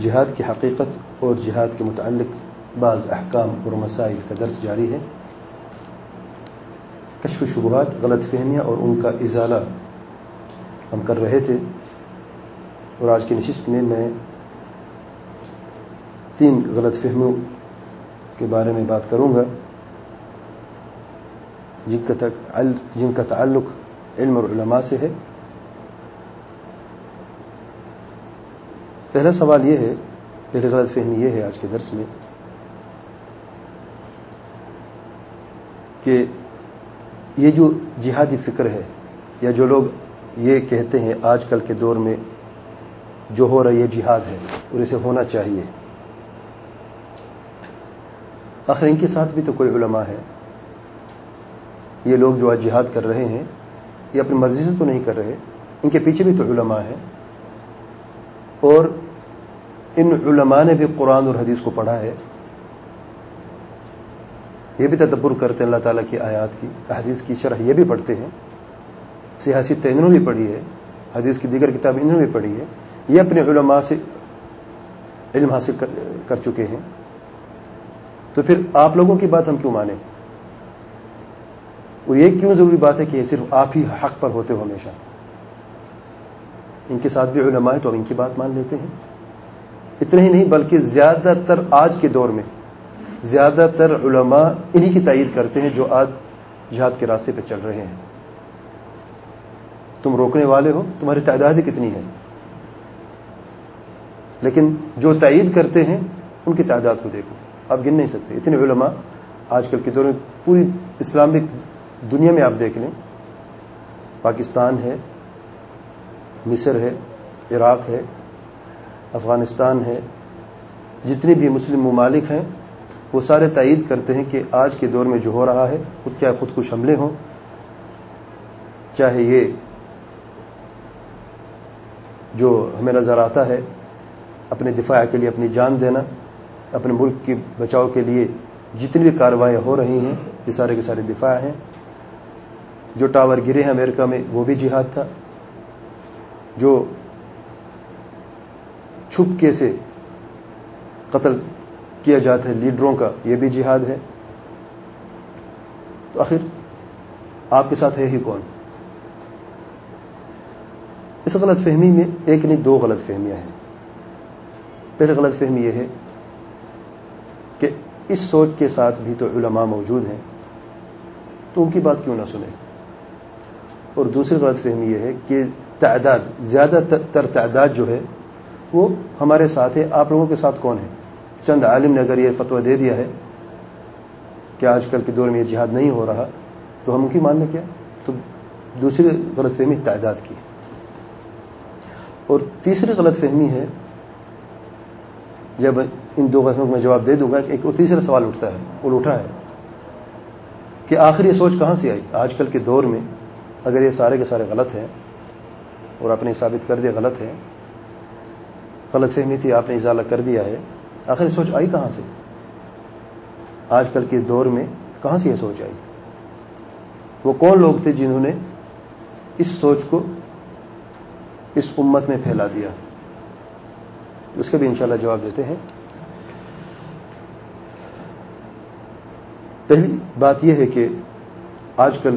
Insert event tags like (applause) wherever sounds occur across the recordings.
جہاد کی حقیقت اور جہاد کے متعلق بعض احکام اور مسائل کا درس جاری ہے۔ کشف شبہات، غلط فہمیاں اور ان کا ازالہ ہم کر رہے تھے۔ اور آج کی نشست میں میں تین غلط فہمیوں کے بارے میں بات کروں گا۔ جن کا جن کا تعلق علم اور علماء سے ہے۔ پہلا سوال یہ ہے پہلے غلط فہمی یہ ہے آج کے درس میں، کہ یہ جو جہادی فکر ہے، یا جو لوگ یہ کہتے ہیں آج کل کے دور میں جو ہو رہا ہے یہ جہاد ہے، اور اسے ہونا چاہیے۔ آخر ان کے ساتھ بھی تو کوئی علماء ہے۔ یہ لوگ جو آج جہاد کر رہے ہیں، یہ اپنی مرضی سے تو نہیں کر رہے، ان کے پیچھے بھی تو علماء ہیں۔ اور ان علماء نے بھی قرآن اور حدیث کو پڑھا ہے۔ یہ بھی تدبر کرتے ہیں اللہ تعالیٰ کی آیات کی، حدیث کی شرح یہ بھی پڑھتے ہیں۔ سیاست انہوں بھی پڑھی ہے، حدیث کی دیگر کتاب انہوں نے بھی پڑھی ہے۔ یہ اپنے علماء سے علم حاصل کر چکے ہیں۔ تو پھر آپ لوگوں کی بات ہم کیوں مانیں؟ اور یہ کیوں ضروری بات ہے کہ یہ صرف آپ ہی حق پر ہوتے ہو ہمیشہ؟ ان کے ساتھ بھی علماء ہے تو اب ان کی بات مان لیتے ہیں۔ اتنا ہی نہیں، بلکہ زیادہ تر آج کے دور میں زیادہ تر علماء انہی کی تائید کرتے ہیں جو آج جہاد کے راستے پہ چل رہے ہیں۔ تم روکنے والے ہو، تمہاری تعداد کتنی ہے۔ لیکن جو تائید کرتے ہیں، ان کی تعداد کو دیکھو، آپ گن نہیں سکتے۔ اتنے علماء آج کل کے دور میں پوری اسلامک دنیا میں آپ دیکھ لیں۔ پاکستان ہے، مصر ہے، عراق ہے افغانستان ہے جتنے بھی مسلم ممالک ہیں، وہ سارے تائید کرتے ہیں کہ آج کے دور میں جو ہو رہا ہے، خود کیا خود کش حملے ہوں، چاہے یہ جو ہمیں نظر آتا ہے، اپنے دفاع کے لیے اپنی جان دینا، اپنے ملک کی بچاؤ کے لیے جتنی بھی کارروائیاں ہو رہی ہیں، یہ سارے کے سارے دفاع ہیں۔ جو ٹاور گرے ہیں امریکہ میں، وہ بھی جہاد تھا۔ جو چھپکے سے قتل کیا جاتا ہے، لیڈروں کا، یہ بھی جہاد ہے۔ تو آخر آپ کے ساتھ ہے ہی کون؟ اس غلط فہمی میں ایک نہیں، دو غلط فہمیاں ہیں۔ پہلے غلط فہمی یہ ہے کہ اس سوچ کے ساتھ بھی تو علماء موجود ہیں، تو ان کی بات کیوں نہ سنیں؟ اور دوسری غلط فہمی یہ ہے کہ تعداد، زیادہ تر تعداد جو ہے وہ ہمارے ساتھ ہے آپ لوگوں کے ساتھ کون ہے؟ چند عالم نے اگر یہ فتویٰ دے دیا ہے کہ آج کل کے دور میں یہ جہاد نہیں ہو رہا، تو ہم ان کی مان لیں کیا؟ تو دوسری غلط فہمی تعداد کی۔ اور تیسری غلط فہمی ہے، جب ان دو غلطوں کو میں جواب دے دوں گا، ایک تیسرا سوال اٹھتا ہے وہ اٹھا ہے کہ آخر یہ سوچ کہاں سے آئی؟ آج کل کے دور میں اگر یہ سارے کے سارے غلط ہیں اور آپ نے ثابت کر دیا غلط ہے غلط فہمی تھی، آپ نے اضالہ کر دیا ہے۔ آخر سوچ آئی کہاں سے؟ آج کل کے دور میں کہاں سے یہ سوچ آئی؟ وہ کون لوگ تھے جنہوں نے اس سوچ کو اس امت میں پھیلا دیا؟ اس کا بھی انشاءاللہ جواب دیتے ہیں۔ پہلی بات یہ ہے کہ آج کل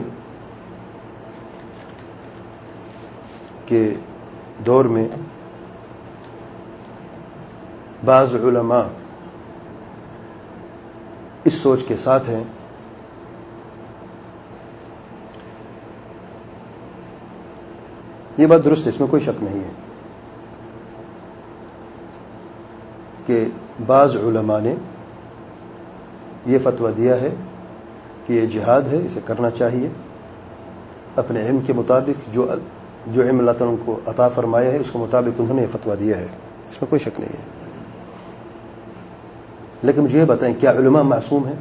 کے دور میں بعض علماء اس سوچ کے ساتھ ہیں یہ بات درست ہے، اس میں کوئی شک نہیں ہے کہ بعض علماء نے یہ فتویٰ دیا ہے کہ یہ جہاد ہے، اسے کرنا چاہیے۔ اپنے علم کے مطابق جو جو علم اللہ تعالیٰ کو عطا فرمایا ہے، اس کے مطابق انہوں نے یہ فتویٰ دیا ہے۔ اس اس میں کوئی شک نہیں ہے۔ لیکن مجھے یہ بتائیں، کیا علماء معصوم ہیں؟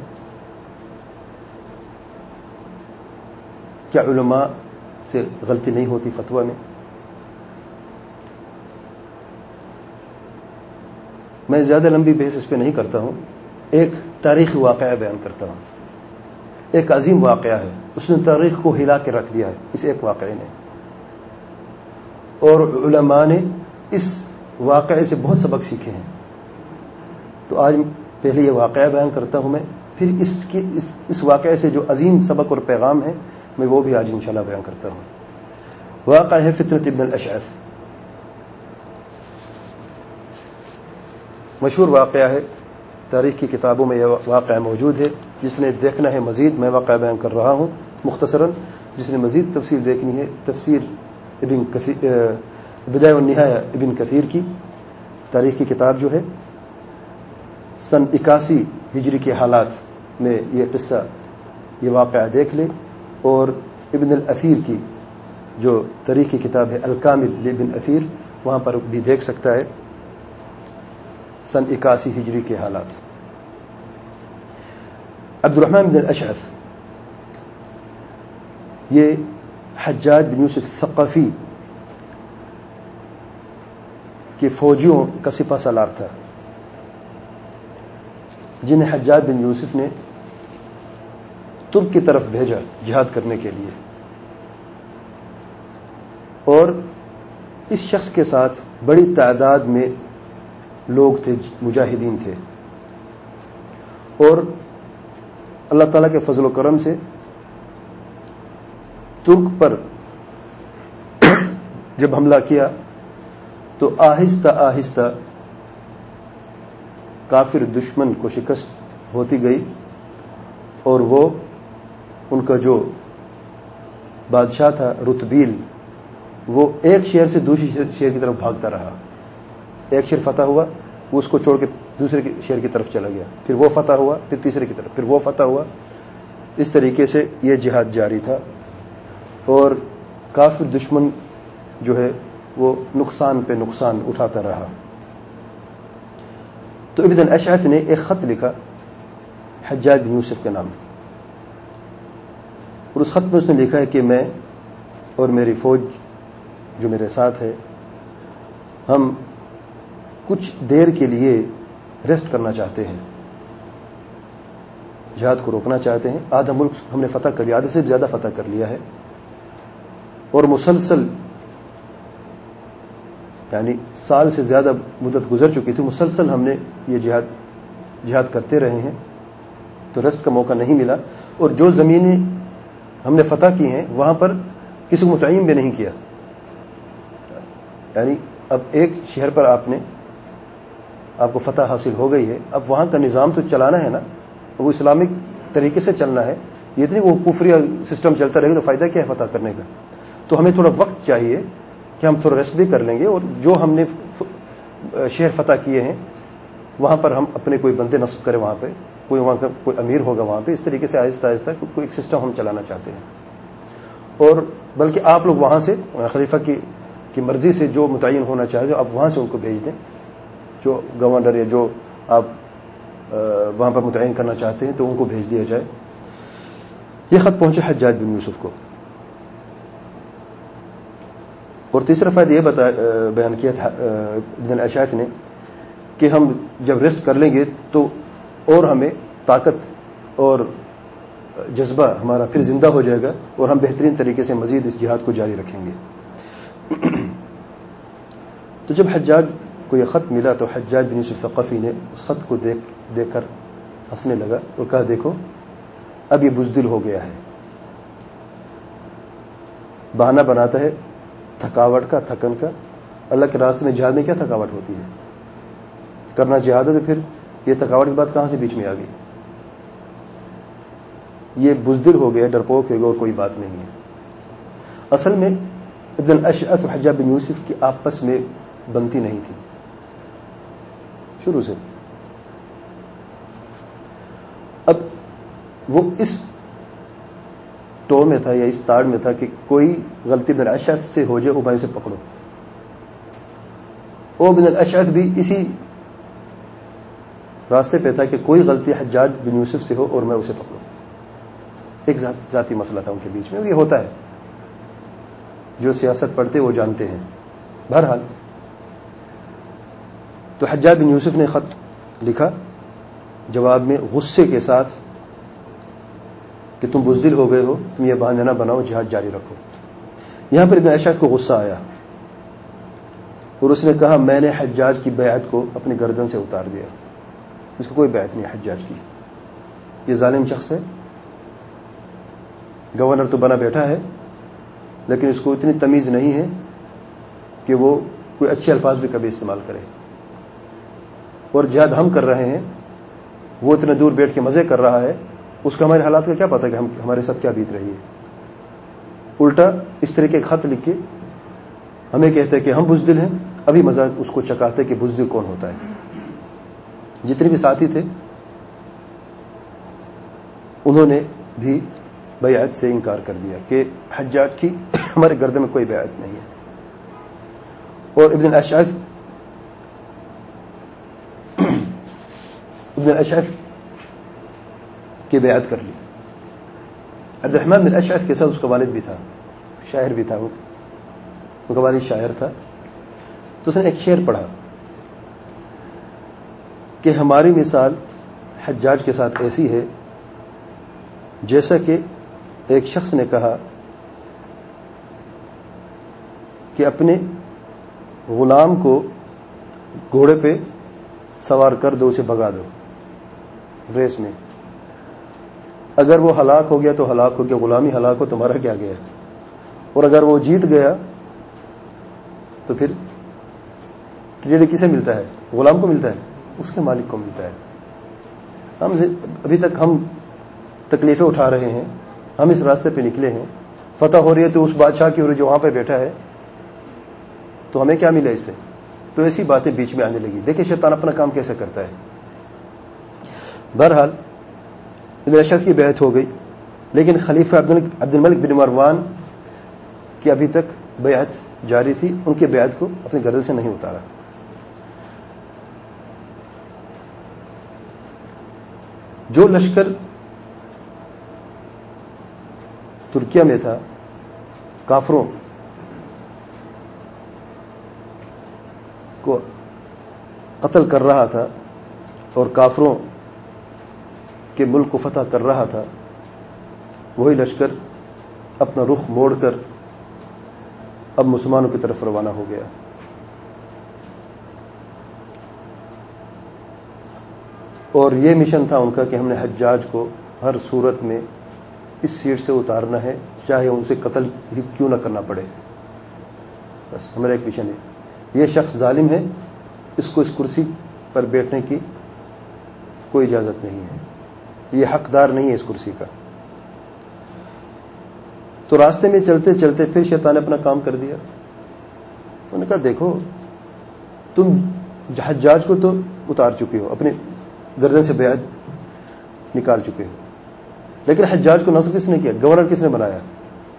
کیا علماء سے غلطی نہیں ہوتی فتوا میں؟ میں زیادہ لمبی بحث اس پہ نہیں کرتا ہوں۔ ایک تاریخی واقعہ بیان کرتا ہوں۔ ایک عظیم واقعہ ہے۔ اس نے تاریخ کو ہلا کے رکھ دیا ہے۔ اس ایک واقعے نے۔ اور علماء نے اس واقعے سے بہت سبق سیکھے ہیں۔ تو آج پہلے یہ واقعہ بیان کرتا ہوں میں، پھر اس کی، اس اس واقعے سے جو عظیم سبق اور پیغام ہے، میں وہ بھی آج انشاءاللہ بیان کرتا ہوں۔ واقعہ ہے فطرت ابن الاشعث۔ مشہور واقعہ ہے۔ تاریخ کی کتابوں میں یہ واقعہ موجود ہے۔ جس نے دیکھنا ہے مزید، میں واقعہ بیان کر رہا ہوں۔ مختصرا، جس نے مزید تفصیل دیکھنی ہے، تفسیر ابن بدائے النہایا ابن کثیر کی۔ تاریخ کی کتاب جو ہے سن اکاسی ہجری کے حالات میں یہ قصہ، یہ واقعہ دیکھ لے اور ابن الاثیر کی جو تاریخی کتاب ہے الکامل ابن اثیر وہاں پر بھی دیکھ سکتا ہے سن اکاسی ہجری کے حالات۔ عبد الرحمن بن الاشعث، یہ حجاج بن یوسف ثقافی کے فوجیوں کا سپا سالار تھا۔ جنہیں حجاج بن یوسف نے ترک کی طرف بھیجا جہاد کرنے کے لیے۔ اور اس شخص کے ساتھ بڑی تعداد میں لوگ تھے، مجاہدین تھے۔ اور اللہ تعالیٰ کے فضل و کرم سے ترک پر جب حملہ کیا تو آہستہ آہستہ کافر دشمن کو شکست ہوتی گئی اور وہ ان کا جو بادشاہ تھا رتبیل، وہ ایک شہر سے دوسری شہر کی طرف بھاگتا رہا۔ ایک شہر فتح ہوا، وہ اس کو چھوڑ کے دوسرے شہر کی طرف چلا گیا۔ پھر وہ فتح ہوا، پھر تیسرے کی طرف، پھر وہ فتح ہوا۔ اس طریقے سے یہ جہاد جاری تھا۔ اور کافر دشمن جو ہے، وہ نقصان پہ نقصان اٹھاتا رہا۔ تو ابن اشعث نے ایک خط لکھا، حجاج بن یوسف کے نام اور اس خط میں اس نے لکھا ہے کہ میں اور میری فوج جو میرے ساتھ ہے، ہم کچھ دیر کے لیے ریسٹ کرنا چاہتے ہیں۔ جہاد کو روکنا چاہتے ہیں۔ آدھا ملک ہم نے فتح کر لیا، آدھے سے زیادہ فتح کر لیا ہے۔ اور مسلسل یعنی سال سے زیادہ مدت گزر چکی تھی، مسلسل ہم نے یہ جہاد جہاد کرتے رہے ہیں۔ تو ریسٹ کا موقع نہیں ملا۔ اور جو زمینیں ہم نے فتح کی ہیں، وہاں پر کسی کو متعین بھی نہیں کیا۔ یعنی اب ایک شہر پر آپ نے، آپ کو فتح حاصل ہو گئی ہے۔ اب وہاں کا نظام تو چلانا ہے نا وہ اسلامک طریقے سے چلنا ہے۔ یہ اتنی وہ کفری سسٹم چلتا رہے گا تو فائدہ کیا ہے فتح کرنے کا؟ تو ہمیں تھوڑا وقت چاہیے۔ کہ ہم تھوڑا ریسٹ بھی کر لیں گے اور جو ہم نے شہر فتح کیے ہیں، وہاں پر ہم اپنے کوئی بندے نصب کریں وہاں پہ، کوئی وہاں کا کوئی امیر ہوگا وہاں پہ، اس طریقے سے آہستہ آہستہ کوئی ایک سسٹم ہم چلانا چاہتے ہیں۔ اور بلکہ آپ لوگ وہاں سے، خلیفہ کی کی مرضی سے جو متعین ہونا چاہتے آپ وہاں سے ان کو بھیج دیں، جو گورنر یا جو آپ وہاں پر متعین کرنا چاہتے ہیں، تو ان کو بھیج دیا جائے۔ یہ خط پہنچے حجاج بن یوسف کو۔ اور تیسرا فائدہ یہ بتا بیان کیا تھا اشاعت نے کہ ہم جب ریسٹ کر لیں گے تو اور ہمیں طاقت اور جذبہ ہمارا پھر زندہ ہو جائے گا اور ہم بہترین طریقے سے مزید اس جہاد کو جاری رکھیں گے۔ (clears throat) تو جب حجاج کو یہ خط ملا تو حجاج بن یوسف ثقفی نے اس خط کو دیکھ دیکھ کر ہنسنے لگا اور کہا، دیکھو، اب یہ بزدل ہو گیا ہے۔ بہانہ بناتا ہے تھکاوٹ کا، تھکن کا۔ اللہ کے راستے میں جہاد میں کیا تھکاوٹ ہوتی ہے؟ کرنا جہاد ہے تو پھر یہ تھکاوٹ کی بات کہاں سے بیچ میں آ گئی؟ یہ بزدل ہو گیا ڈرپوک ہو گیا اور کوئی بات نہیں ہے۔ اصل میں ابن اشعث حجہ بن یوسف کی آپس میں بنتی نہیں تھی۔ شروع سے۔ اب وہ اس ٹو میں تھا یا اس تاڑ میں تھا کہ کوئی غلطی اشعث سے ہو جائے ابائی سے پکڑو۔ او بن الاشعث بھی اسی راستے پہ تھا کہ کوئی غلطی حجاج بن یوسف سے ہو اور میں اسے پکڑوں۔ ایک ذاتی مسئلہ تھا ان کے بیچ میں یہ ہوتا ہے۔ جو سیاست پڑھتے وہ جانتے ہیں۔ بہرحال، تو حجاج بن یوسف نے خط لکھا، جواب میں غصے کے ساتھ کہ تم بزدل ہو گئے ہو، تم یہ بہانہ نہ بناؤ، جہاد جاری رکھو۔ یہاں پر ابن اشاد کو غصہ آیا اور اس نے کہا، میں نے حجاج کی بیعت کو اپنی گردن سے اتار دیا۔ اس کو کوئی بیعت نہیں، حجاج کی۔ یہ ظالم شخص ہے۔ گورنر تو بنا بیٹھا ہے، لیکن اس کو اتنی تمیز نہیں ہے کہ وہ کوئی اچھے الفاظ بھی کبھی استعمال کرے۔ اور جہاد ہم کر رہے ہیں، وہ اتنے دور بیٹھ کے مزے کر رہا ہے اس کا ہمارے حالات کا کیا پتا کہ ہم ہمارے ساتھ کیا بیت رہی ہے؟ الٹا اس طرح کے خط لکھ کے ہمیں کہتے کہ ہم بزدل ہیں، ابھی مزہ اس کو چکاتے کہ بزدل کون ہوتا ہے۔ جتنے بھی ساتھی تھے، انہوں نے بھی بیعت سے انکار کر دیا کہ حجاج کی (coughs) ہمارے گردے میں کوئی بیعت نہیں ہے۔ اور ابن اشعث (coughs) ابن اشعث کی بیعت کر لی۔ عبد الرحمان بن اشعث کے ساتھ اس کا والد بھی تھا، شاعر بھی تھا وہ۔ ان کا والد شاعر تھا۔ تو اس نے ایک شعر پڑھا کہ ہماری مثال حجاج کے ساتھ ایسی ہے، جیسا کہ ایک شخص نے کہا کہ اپنے غلام کو گھوڑے پہ سوار کر دو، اسے بگا دو، ریس میں۔ اگر وہ ہلاک ہو گیا تو ہلاک ہو گیا، غلامی ہلاک ہو، تمہارا کیا گیا؟ اور اگر وہ جیت گیا تو پھر کریڈٹ کسے ملتا ہے؟ غلام کو ملتا ہے، اس کے مالک کو ملتا ہے۔ ہم ابھی تک ہم تکلیفیں اٹھا رہے ہیں، ہم اس راستے پہ نکلے ہیں۔ فتح ہو رہی ہے تو اس بادشاہ کی اور جو وہاں پہ بیٹھا ہے، تو ہمیں کیا ملا اس سے؟ تو ایسی باتیں بیچ میں آنے لگی۔ دیکھیں شیطان اپنا کام کیسے کرتا ہے۔ بہرحال اشد کی بیعت ہو گئی۔ لیکن خلیفہ عبد الملک بن مروان کی ابھی تک بیعت جاری تھی۔ ان کی بیعت کو اپنی گرد سے نہیں اتارا۔ جو لشکر ترکیا میں تھا، کافروں کو قتل کر رہا تھا اور کافروں کے ملک کو فتح کر رہا تھا، وہی لشکر اپنا رخ موڑ کر اب مسلمانوں کی طرف روانہ ہو گیا۔ اور یہ مشن تھا ان کا کہ ہم نے حجاج کو ہر صورت میں اس سیٹ سے اتارنا ہے، چاہے ان سے قتل بھی کیوں نہ کرنا پڑے۔ بس، ہمارا ایک مشن ہے۔ یہ شخص ظالم ہے، اس کو اس کرسی پر بیٹھنے کی کوئی اجازت نہیں ہے۔ یہ حقدار نہیں ہے اس کرسی کا۔ تو راستے میں چلتے چلتے پھر شیطان نے اپنا کام کر دیا۔ انہوں نے کہا، دیکھو، تم حجاج کو تو اتار چکے ہو، اپنے گردن سے بیعت نکال چکے ہو۔ لیکن حجاج کو نصب کس نے کیا؟ گورنر کس نے بنایا؟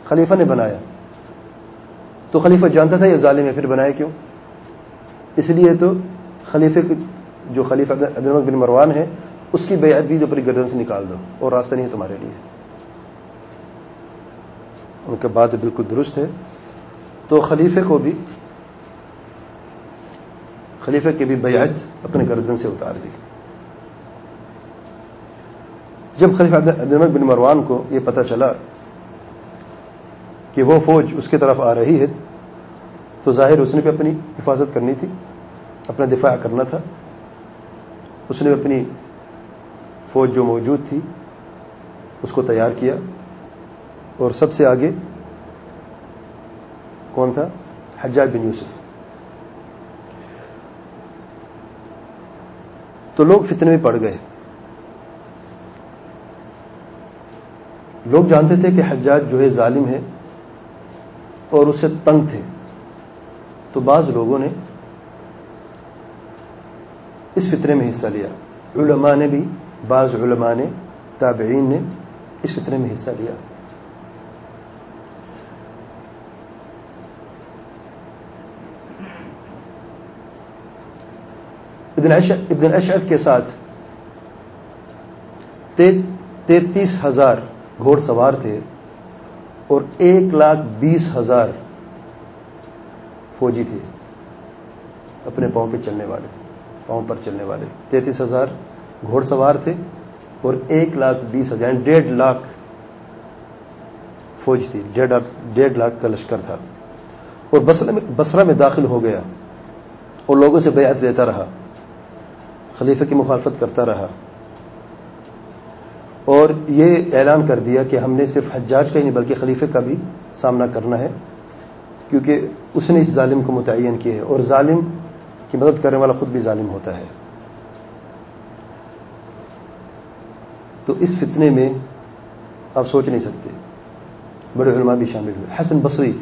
خلیفہ نے بنایا۔ تو خلیفہ جانتا تھا یہ ظالم ہے، پھر بنایا کیوں؟ اس لیے تو خلیفے جو خلیفہ بن مروان ہے اس کی بیعت بھی جو اپنی گردن سے نکال دو، اور راستہ نہیں ہے تمہارے لیے۔ ان کے بات بالکل درست ہے۔ تو خلیفے کو بھی، خلیفے کی بھی بیعت اپنے گردن سے اتار دی۔ جب خلیفہ عبدالمک بن مروان کو یہ پتہ چلا کہ وہ فوج اس کی طرف آ رہی ہے، تو ظاہر اس نے بھی اپنی حفاظت کرنی تھی، اپنا دفاع کرنا تھا۔ اس نے اپنی فوج جو موجود تھی، اس کو تیار کیا۔ اور سب سے آگے کون تھا؟ حجاج بن یوسف۔ تو لوگ فتنے میں پڑ گئے۔ لوگ جانتے تھے کہ حجاج جو ہے ظالم ہے اور اس سے تنگ تھے۔ تو بعض لوگوں نے اس فطرے میں حصہ لیا۔ علماء نے بھی بعض علماء نے، تابعین نے اس فطرے میں حصہ لیا۔ ابن اشعد کے ساتھ تینتیس ہزار گھوڑ سوار تھے اور ایک لاکھ بیس ہزار فوجی تھے، اپنے پاؤں پہ چلنے والے، پاؤں پر چلنے والے۔ تینتیس ہزار گھوڑ سوار تھے اور ایک لاکھ بیس ہزار، ڈیڑھ لاکھ فوج تھی، ڈیڑھ لاکھ کا لشکر تھا۔ اور بسرا میں داخل ہو گیا اور لوگوں سے بیعت لیتا رہا، خلیفہ کی مخالفت کرتا رہا۔ اور یہ اعلان کر دیا کہ ہم نے صرف حجاج کا ہی نہیں بلکہ خلیفے کا بھی سامنا کرنا ہے، کیونکہ اس نے اس ظالم کو متعین کیا ہے اور ظالم کی مدد کرنے والا خود بھی ظالم ہوتا ہے۔ تو اس فتنے میں آپ سوچ نہیں سکتے۔ بڑے علماء بھی شامل ہوئے۔ حسن بصری،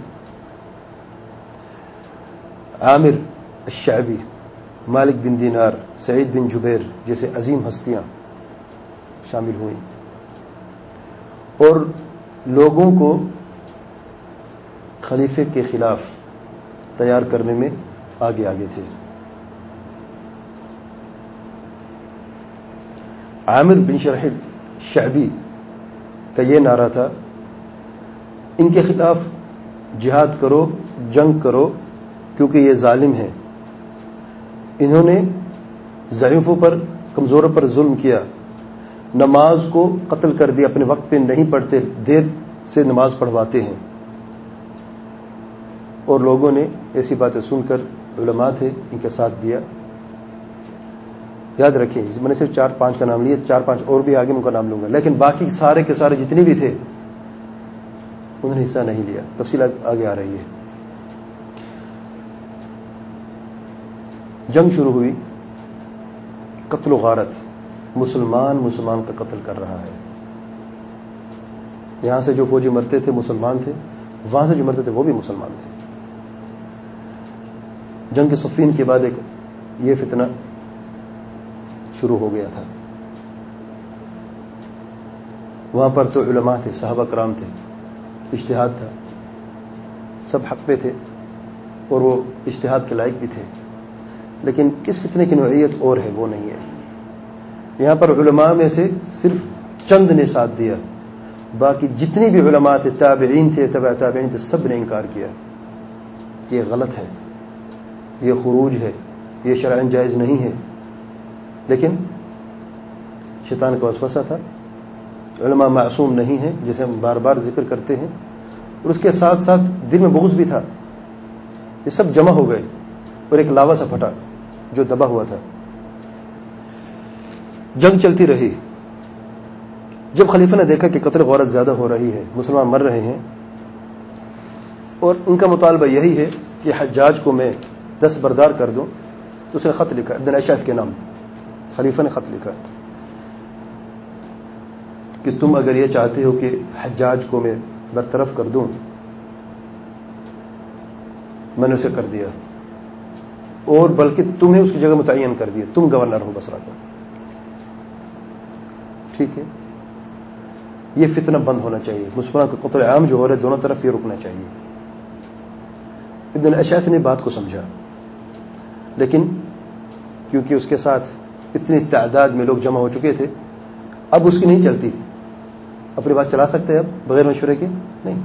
عامر الشعبی، مالک بن دینار، سعید بن جبیر جیسے عظیم ہستیاں شامل ہوئیں۔ اور لوگوں کو خلیفے کے خلاف تیار کرنے میں آگے آگے تھے۔ عامر بن شرح شعبی کا یہ نعرہ تھا، ان کے خلاف جہاد کرو، جنگ کرو، کیونکہ یہ ظالم ہیں۔ انہوں نے ضعیفوں پر، کمزوروں پر ظلم کیا۔ نماز کو قتل کر دیا، اپنے وقت پہ نہیں پڑھتے، دیر سے نماز پڑھواتے ہیں۔ اور لوگوں نے ایسی باتیں سن کر، علماء تھے، ان کے ساتھ دیا۔ یاد رکھیں میں نے صرف چار پانچ کا نام لیا، چار پانچ اور بھی آگے ان کا نام لوں گا، لیکن باقی سارے کے سارے جتنے بھی تھے، انہوں نے حصہ نہیں لیا۔ تفصیلات آگے آ رہی ہے۔ جنگ شروع ہوئی۔ قتل و غارت۔ مسلمان مسلمان کا قتل کر رہا ہے۔ یہاں سے جو فوجی مرتے تھے، مسلمان تھے۔ وہاں سے جو مرتے تھے، وہ بھی مسلمان تھے۔ جنگ کے صفین کے بعد ایک یہ فتنہ شروع ہو گیا تھا۔ وہاں پر تو علماء تھے، صحابہ کرام تھے اشتہاد تھا۔ سب حق پہ تھے اور وہ اشتہاد کے لائق بھی تھے۔ لیکن اس فتنے کی نوعیت اور ہے، وہ نہیں ہے۔ یہاں پر علماء میں سے صرف چند نے ساتھ دیا۔ باقی جتنی بھی علماء تھے، تابعین تھے، تبع تابعین تھے، سب نے انکار کیا۔ یہ غلط ہے، یہ خروج ہے، یہ شرائن جائز نہیں ہے۔ لیکن شیطان کا وسوسہ تھا۔ علماء معصوم نہیں ہے جسے ہم بار بار ذکر کرتے ہیں۔ اور اس کے ساتھ ساتھ دل میں بغض بھی تھا۔ یہ سب جمع ہو گئے اور ایک لاوا سا پھٹا جو دبا ہوا تھا۔ جنگ چلتی رہی۔ جب خلیفہ نے دیکھا کہ قتل غورت زیادہ ہو رہی ہے، مسلمان مر رہے ہیں۔ اور ان کا مطالبہ یہی ہے کہ حجاج کو میں دس بردار کر دوں، تو اس نے خط لکھا ابن اشاف کے نام۔ خلیفہ نے خط لکھا کہ تم اگر یہ چاہتے ہو کہ حجاج کو میں برطرف کر دوں، میں نے اسے کر دیا۔ اور بلکہ تمہیں اس کی جگہ متعین کر دیا۔ تم گورنر ہو بسرا کا ٹھیک ہے؟ یہ فتنہ بند ہونا چاہیے۔ مسلمان کا قطر عام جو ہو رہا ہے، دونوں طرف یہ رکنا چاہیے۔ ابن اشیت نے بات کو سمجھا، لیکن کیونکہ اس کے ساتھ اتنی تعداد میں لوگ جمع ہو چکے تھے، اب اس کی نہیں چلتی۔ تھی اپنی بات چلا سکتے اب، بغیر مشورے کے؟ نہیں۔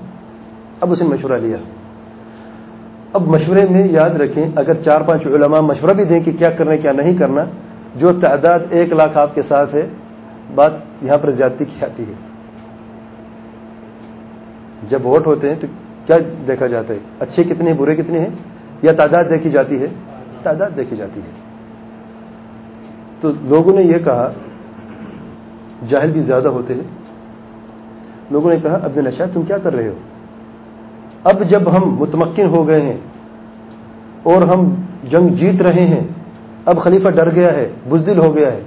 اب اس نے مشورہ لیا۔ اب مشورے میں یاد رکھیں، اگر چار پانچ علماء مشورہ بھی دیں کہ کیا کرنا کیا نہیں کرنا، جو تعداد ایک لاکھ آپ کے ساتھ ہے، بات یہاں پر زیادتی کی آتی ہے۔ جب ووٹ ہوتے ہیں تو کیا دیکھا جاتا ہے؟ اچھے کتنے، برے کتنے ہیں؟ یا تعداد دیکھی جاتی ہے؟ تعداد دیکھی جاتی ہے۔ تو لوگوں نے یہ کہا، جاہل بھی زیادہ ہوتے ہیں۔ لوگوں نے کہا ابن نشا تم کیا کر رہے ہو؟ اب جب ہم متمکن ہو گئے ہیں اور ہم جنگ جیت رہے ہیں، اب خلیفہ ڈر گیا ہے، بزدل ہو گیا ہے۔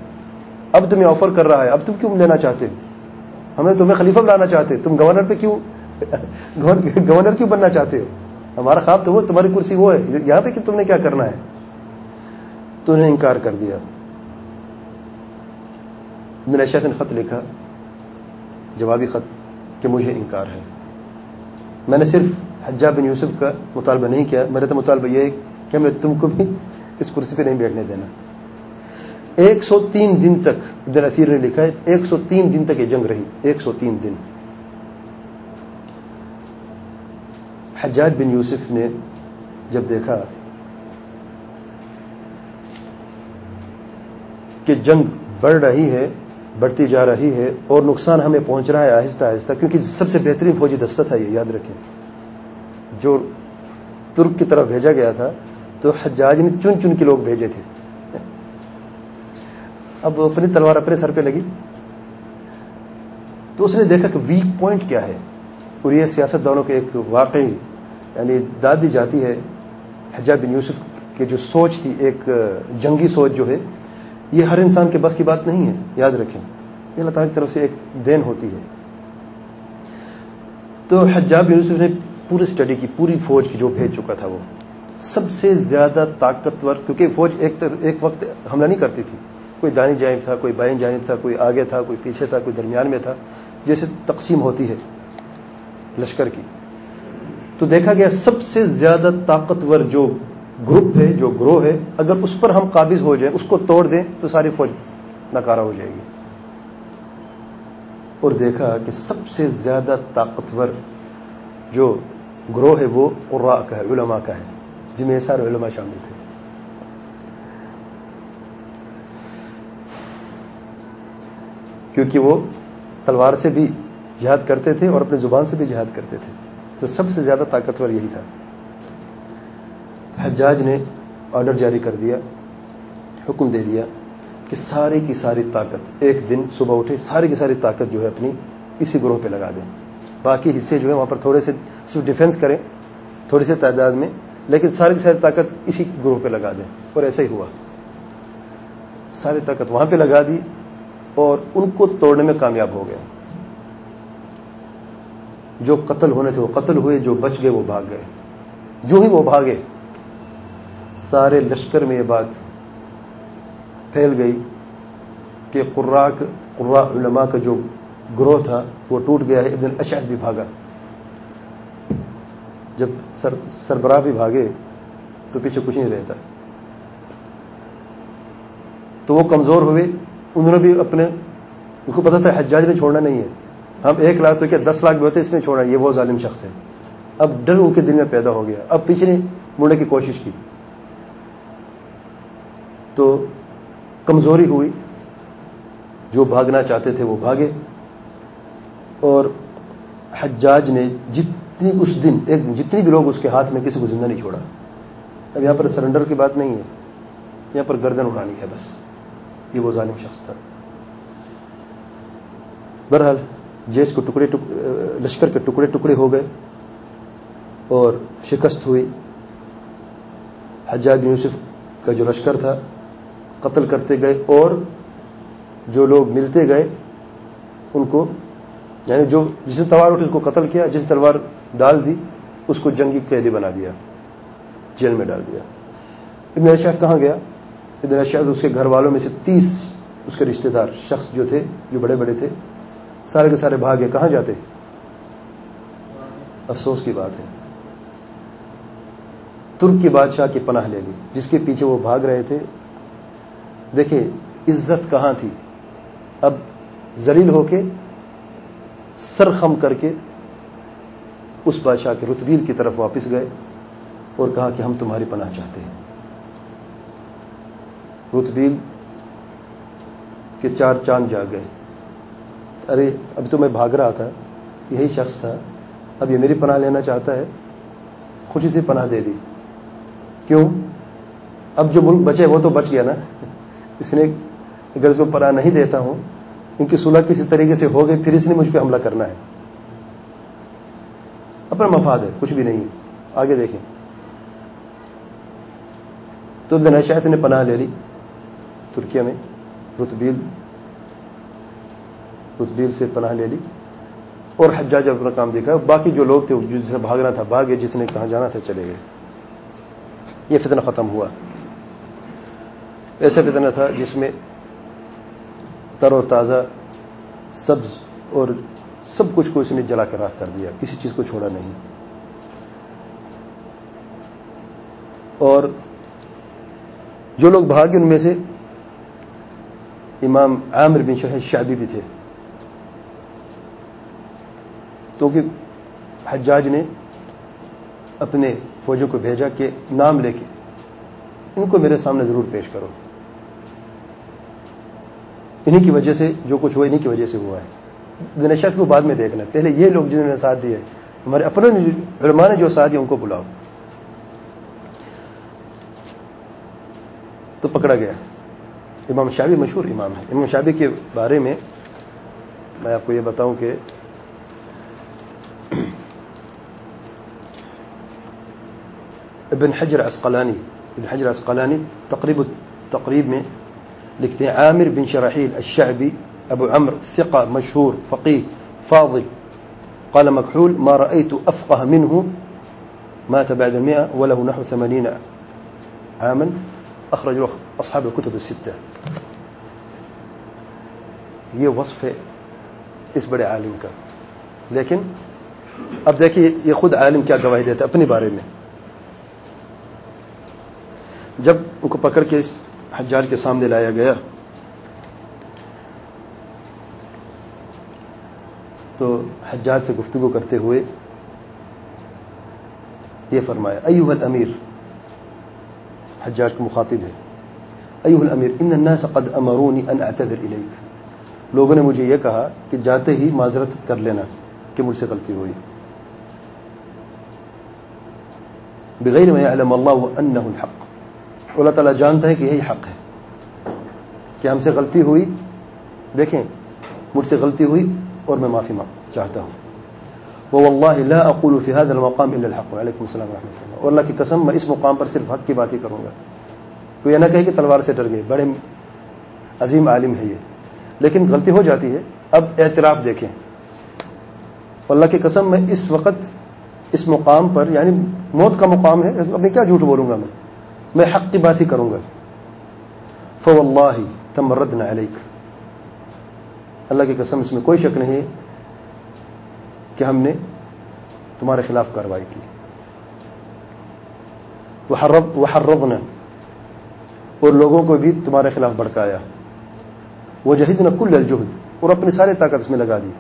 اب تمہیں آفر کر رہا ہے، اب تم کیوں لینا چاہتے ہو؟ ہمیں تمہیں خلیفہ بنانا چاہتے تم گورنر پہ کیوں (laughs) گورنر کیوں بننا چاہتے ہو؟ ہمارا خواب تو وہ، تمہاری کرسی وہ ہے، یہاں پہ کہ تم نے کیا کرنا ہے؟ تو انہیں انکار کر دیا۔ نے خط لکھا، جوابی خط کہ مجھے انکار ہے۔ میں نے صرف حجہ بن یوسف کا مطالبہ نہیں کیا میرا تو مطالبہ یہ ہے کہ میں تم کو بھی اس کرسی پہ نہیں بیٹھنے دینا۔ ایک سو تین دن تک ابن اثیر نے لکھا ہے، ایک سو تین دن تک یہ جنگ رہی، ایک سو تین دن۔ حجاج بن یوسف نے جب دیکھا کہ جنگ بڑھ رہی ہے بڑھتی جا رہی ہے اور نقصان ہمیں پہنچ رہا ہے آہستہ آہستہ، کیونکہ سب سے بہترین فوجی دستہ تھا یہ، یاد رکھیں۔ جو ترک کی طرف بھیجا گیا تھا، تو حجاج نے چن چن کے لوگ بھیجے تھے۔ اب اپنی تلوار اپنے سر پہ لگی۔ تو اس نے دیکھا کہ ویک پوائنٹ کیا ہے۔ اور یہ سیاست دانوں کے ایک واقعی یعنی داد دی جاتی ہے حجاب بن یوسف کی، جو سوچ تھی، ایک جنگی سوچ جو ہے یہ ہر انسان کے بس کی بات نہیں ہے، یاد رکھیں۔ یہ اللہ تعالیٰ کی طرف سے ایک دین ہوتی ہے۔ تو حجاب یوسف نے پوری اسٹڈی کی، پوری فوج کی جو بھیج چکا تھا وہ۔ سب سے زیادہ طاقتور، کیونکہ فوج ایک ایک وقت حملہ نہیں کرتی تھی۔ کوئی دانی جانب تھا، کوئی بائیں جانب تھا، کوئی آگے تھا، کوئی پیچھے تھا، کوئی درمیان میں تھا، جیسے تقسیم ہوتی ہے لشکر کی۔ تو دیکھا گیا سب سے زیادہ طاقتور جو گروپ ہے، جو گروہ ہے، اگر اس پر ہم قابض ہو جائیں، اس کو توڑ دیں تو ساری فوج ناکارہ ہو جائے گی۔ اور دیکھا کہ سب سے زیادہ طاقتور جو گروہ ہے، وہ قرا کا ہے، علماء کا ہے۔ جن میں سارے علماء شامل تھے۔ کیونکہ وہ تلوار سے بھی جہاد کرتے تھے اور اپنے زبان سے بھی جہاد کرتے تھے۔ تو سب سے زیادہ طاقتور یہی تھا۔ حجاج نے آرڈر جاری کر دیا، حکم دے دیا کہ ساری کی ساری طاقت، ایک دن صبح اٹھے، ساری کی ساری طاقت جو ہے اپنی اسی گروہ پہ لگا دیں۔ باقی حصے جو ہے وہاں پر تھوڑے سے صرف ڈیفنس کریں، تھوڑی سی تعداد میں، لیکن ساری کی ساری طاقت اسی گروہ پہ لگا دیں۔ اور ایسا ہی ہوا۔ ساری طاقت وہاں پہ لگا دی اور ان کو توڑنے میں کامیاب ہو گیا جو قتل ہونے تھے وہ قتل ہوئے، جو بچ گئے وہ بھاگ گئے۔ جو ہی وہ بھاگے سارے لشکر میں یہ بات پھیل گئی کہ قراک قرا علماء کا جو گروہ تھا، وہ ٹوٹ گیا ہے، ابن اشعد بھی بھاگا۔ جب سر سربراہ بھی بھاگے تو پیچھے کچھ نہیں رہتا۔ تو وہ کمزور ہوئے۔ انہوں نے بھی اپنے ان کو پتا تھا حجاج نے چھوڑنا نہیں ہے۔ ہم ایک لاکھ تو کیا دس لاکھ بھی ہوتے، اس نے چھوڑا۔ یہ وہ ظالم شخص ہے۔ اب ڈر ان کے دل میں پیدا ہو گیا۔ اب پیچھے مڑنے کی کوشش کی۔ تو کمزوری ہوئی۔ جو بھاگنا چاہتے تھے وہ بھاگے۔ اور حجاج نے جتنی اس دن، ایک جتنی بھی لوگ اس کے ہاتھ میں، کسی کو زندہ نہیں چھوڑا۔ اب یہاں پر سرنڈر کی بات نہیں ہے۔ یہاں پر گردن اٹھانی ہے بس۔ یہ وہ ظالم شخص تھا۔ بہرحال جیش کو ٹکڑے لشکر کے ٹکڑے ٹکڑے ہو گئے اور شکست ہوئی۔ حجاج یوسف کا جو لشکر تھا قتل کرتے گئے اور جو لوگ ملتے گئے ان کو یعنی جو جس نے تلوار اٹھی اس کو قتل کیا، جس تلوار ڈال دی، اس کو جنگی قیدی بنا دیا، جیل میں ڈال دیا۔ ابن اشرف کہاں گیا؟ ابن اشرف اس کے گھر والوں میں سے تیس اس کے رشتہ دار شخص جو تھے، جو بڑے بڑے تھے، سارے کے سارے بھاگے کہاں جاتے؟ افسوس کی بات ہے۔ ترک کی بادشاہ کی پناہ لے لی، جس کے پیچھے وہ بھاگ رہے تھے دیکھیں عزت کہاں تھی؟ اب زلیل ہو کے سر خم کر کے اس بادشاہ کے رتبیل کی طرف واپس گئے اور کہا کہ ہم تمہاری پناہ چاہتے ہیں۔ رتبیل کے چار چاند جا گئے۔ ارے ابھی تو میں بھاگ رہا تھا، یہی شخص تھا، اب یہ میری پناہ لینا چاہتا ہے۔ خوشی سے پناہ دے دی۔ کیوں؟ اب جو ملک بچے وہ تو بچ گیا نا۔ اس نے اگر اس کو پناہ نہیں دیتا ہوں، ان کی سلح کسی طریقے سے ہو گئی پھر اس نے مجھ پہ حملہ کرنا ہے۔ اپنا مفاد ہے، کچھ بھی نہیں۔ آگے دیکھیں۔ تو شاید نے پناہ لے لی ترکیا میں، رتبیل رتبیل سے پناہ لے لی۔ اور حجاج اپنا کام دیکھا۔ باقی جو لوگ تھے جس نے بھاگنا تھا، بھاگے، جس نے کہاں جانا تھا، چلے گئے۔ یہ فتنہ ختم ہوا۔ ایسا فتنہ تھا جس میں تر و تازہ سبز اور سب کچھ کو اس نے جلا کر راک کر دیا، کسی چیز کو چھوڑا نہیں۔ اور جو لوگ بھاگے ان میں سے، امام عامر بن شرح شعبی بھی تھے۔ تو کہ حجاج نے اپنے فوجوں کو بھیجا کہ نام لے کے ان کو میرے سامنے ضرور پیش کرو۔ انہی کی وجہ سے جو کچھ ہوا، انہی کی وجہ سے ہوا ہے۔ دنشت کو بعد میں دیکھنا پہلے یہ لوگ جنہوں نے ساتھ دیا ہمارے اپنے علماء نے جو ساتھ دیا، ان کو بلاؤ۔ تو پکڑا گیا۔ امام شابی مشہور امام ہے۔ امام شابی کے بارے میں میں آپ کو یہ بتاؤں کہ ابن حجر اسقلانی، ابن حجر اسقلانی تقریب تقریب میں لکھتے ہیں عامر بن شرحیل الشعبی ابو عمر ثقة، مشهور، فقيه، فاضل. قال مكحول، ما رأيت أفقه منه مات بعد المئة وله نحو ثمانين عاما. أخرج أصحاب الكتب الستة. یہ وصف ہے اس بڑے عالم کا. لیکن اب دیکھیے یہ خود عالم کیا گواہی دیتا ہے اپنے بارے میں. جب ان کو پکڑ کے حجاج کے سامنے لایا گیا۔ تو حجاج سے گفتگو کرتے ہوئے یہ فرمایا، ایوہ الامیر حجاج کو مخاطب ہے، ایوہ الامیر، ان الناس قد امرونی ان اعتذر الیک لوگوں نے مجھے یہ کہا کہ جاتے ہی معذرت کر لینا کہ مجھ سے غلطی ہوئی۔ بغیر ما يعلم الله انه الحق۔ اللہ تعالیٰ جانتا ہے کہ یہی حق ہے کہ ہم سے غلطی ہوئی، دیکھیں، مجھ سے غلطی ہوئی اور میں معافی چاہتا ہوں۔ وہ اللہ لا اقول في هذا المقام الا الحق۔ علیکم السلام ورحمۃ اللہ۔ اور اللہ کی قسم، میں اس مقام پر صرف حق کی بات ہی کروں گا۔ کوئی یہ نہ کہے کہ تلوار سے ڈر گئے۔ بڑے عظیم عالم ہے یہ۔ لیکن غلطی ہو جاتی ہے۔ اب اعتراف دیکھیں۔ اللہ کی قسم، میں اس وقت، اس مقام پر یعنی موت کا مقام ہے ابھی کیا جھوٹ بولوں گا میں؟ میں حق کی بات ہی کروں گا۔ فو اللہ تم ردنا علیک۔ اللہ کی قسم اس میں کوئی شک نہیں ہے کہ ہم نے تمہارے خلاف کاروائی کی۔ وہ حربنا اور لوگوں کو بھی تمہارے خلاف بڑکایا وہ جہد نہ کل الجہد۔ اور اپنی سارے طاقت اس میں لگا دی۔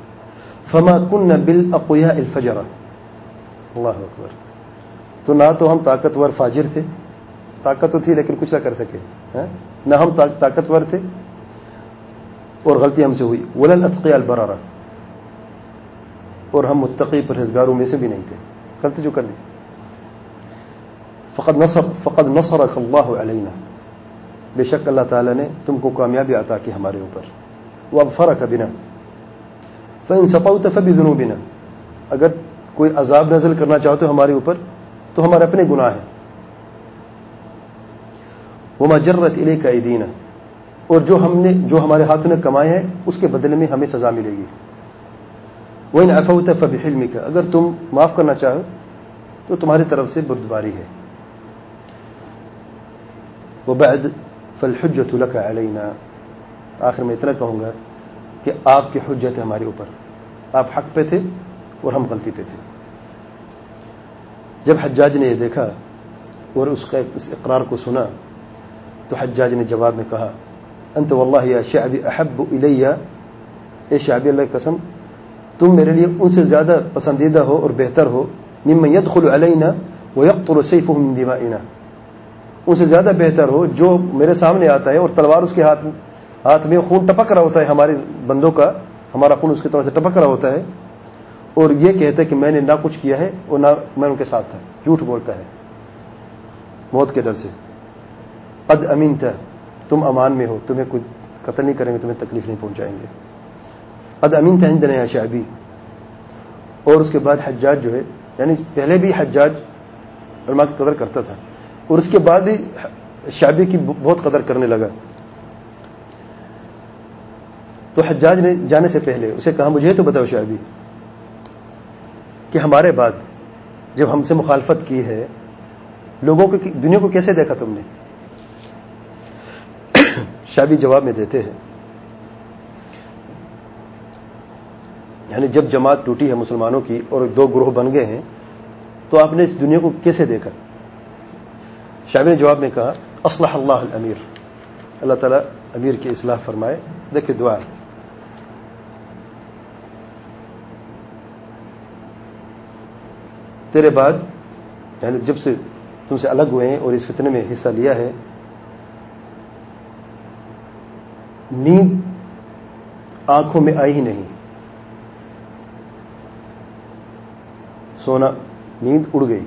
فما کن بل اقویا الفجرا اللہ اکبر۔ تو نہ تو ہم طاقتور فاجر تھے۔ طاقت تو تھی لیکن کچھ نہ کر سکے ہاں؟ نہ ہم طاقتور تھے اور غلطی ہم سے ہوئی۔ ولل اطقی البرارا اور ہم متقی پرہزگاروں میں سے بھی نہیں تھے۔ غلطی جو کر لی فقط نصر فقط نصر اللہ علینا۔ بے شک اللہ تعالی نے تم کو کامیابی عطا کی ہمارے اوپر۔ وہ اب فرق بنا۔ فن سپاؤ تفبی بنا اگر کوئی عذاب نزل کرنا چاہتے ہو ہمارے اوپر، تو ہمارے اپنے گناہ ہیں۔ وہ مجرت علیہ کا دینا اور جو ہم نے جو ہمارے ہاتھوں نے کمائے ہیں، اس کے بدلے میں ہمیں سزا ملے گی۔ وہ ان افوت فب حلم کا اگر تم معاف کرنا چاہو، تو تمہاری طرف سے بردباری ہے۔ وہ بعد فل حجت علینا آخر میں اتنا کہوں گا کہ آپ کی حجت ہے ہمارے اوپر۔ آپ حق پہ تھے اور ہم غلطی پہ تھے۔ جب حجاج نے یہ دیکھا اور اس کا اس اقرار کو سنا تو حجاج نے جواب میں کہا، انت واللہ یا شعبی احب الیہ، اے شعبی اللہ قسم، تم میرے لیے ان سے زیادہ پسندیدہ ہو اور بہتر ہو، ممن يدخل علینا ويقطر سيفه من دمائنا۔ ان سے زیادہ بہتر ہو جو میرے سامنے آتا ہے اور تلوار اس کے ہاتھ ہاتھ میں خون ٹپک رہا ہوتا ہے ہمارے بندوں کا، ہمارا خون اس کی طرف سے ٹپک رہا ہوتا ہے، اور یہ کہتا ہے کہ میں نے نہ کچھ کیا ہے اور نہ میں ان کے ساتھ تھا۔ جھوٹ بولتا ہے۔ موت کے ڈر سے۔ قد امین تھا تم امان میں ہو، تمہیں کوئی قتل نہیں کریں گے، تمہیں تکلیف نہیں پہنچائیں گے۔ قد امین تھا دن شعبی اور اس کے بعد حجاج جو ہے یعنی پہلے بھی حجاج علماء کی قدر کرتا تھا، اور اس کے بعد بھی شعبی کی بہت قدر کرنے لگا۔ تو حجاج نے جانے سے پہلے اسے کہا، مجھے تو بتاؤ شعبی کہ ہمارے بعد جب ہم سے مخالفت کی ہے، لوگوں کو دنیا کو کیسے دیکھا تم نے؟ شابی جواب میں دیتے ہیں۔ یعنی جب جماعت ٹوٹی ہے مسلمانوں کی اور دو گروہ بن گئے ہیں، تو آپ نے اس دنیا کو کیسے دیکھا؟ شابی نے جواب میں کہا اسلح اللہ الامیر۔ اللہ تعالیٰ امیر کی اصلاح فرمائے۔ دیکھیں دعا۔ تیرے بعد یعنی جب سے تم سے الگ ہوئے ہیں اور اس فتنے میں حصہ لیا ہے نیند آنکھوں میں آئی ہی نہیں۔ سونا، نیند اڑ گئی۔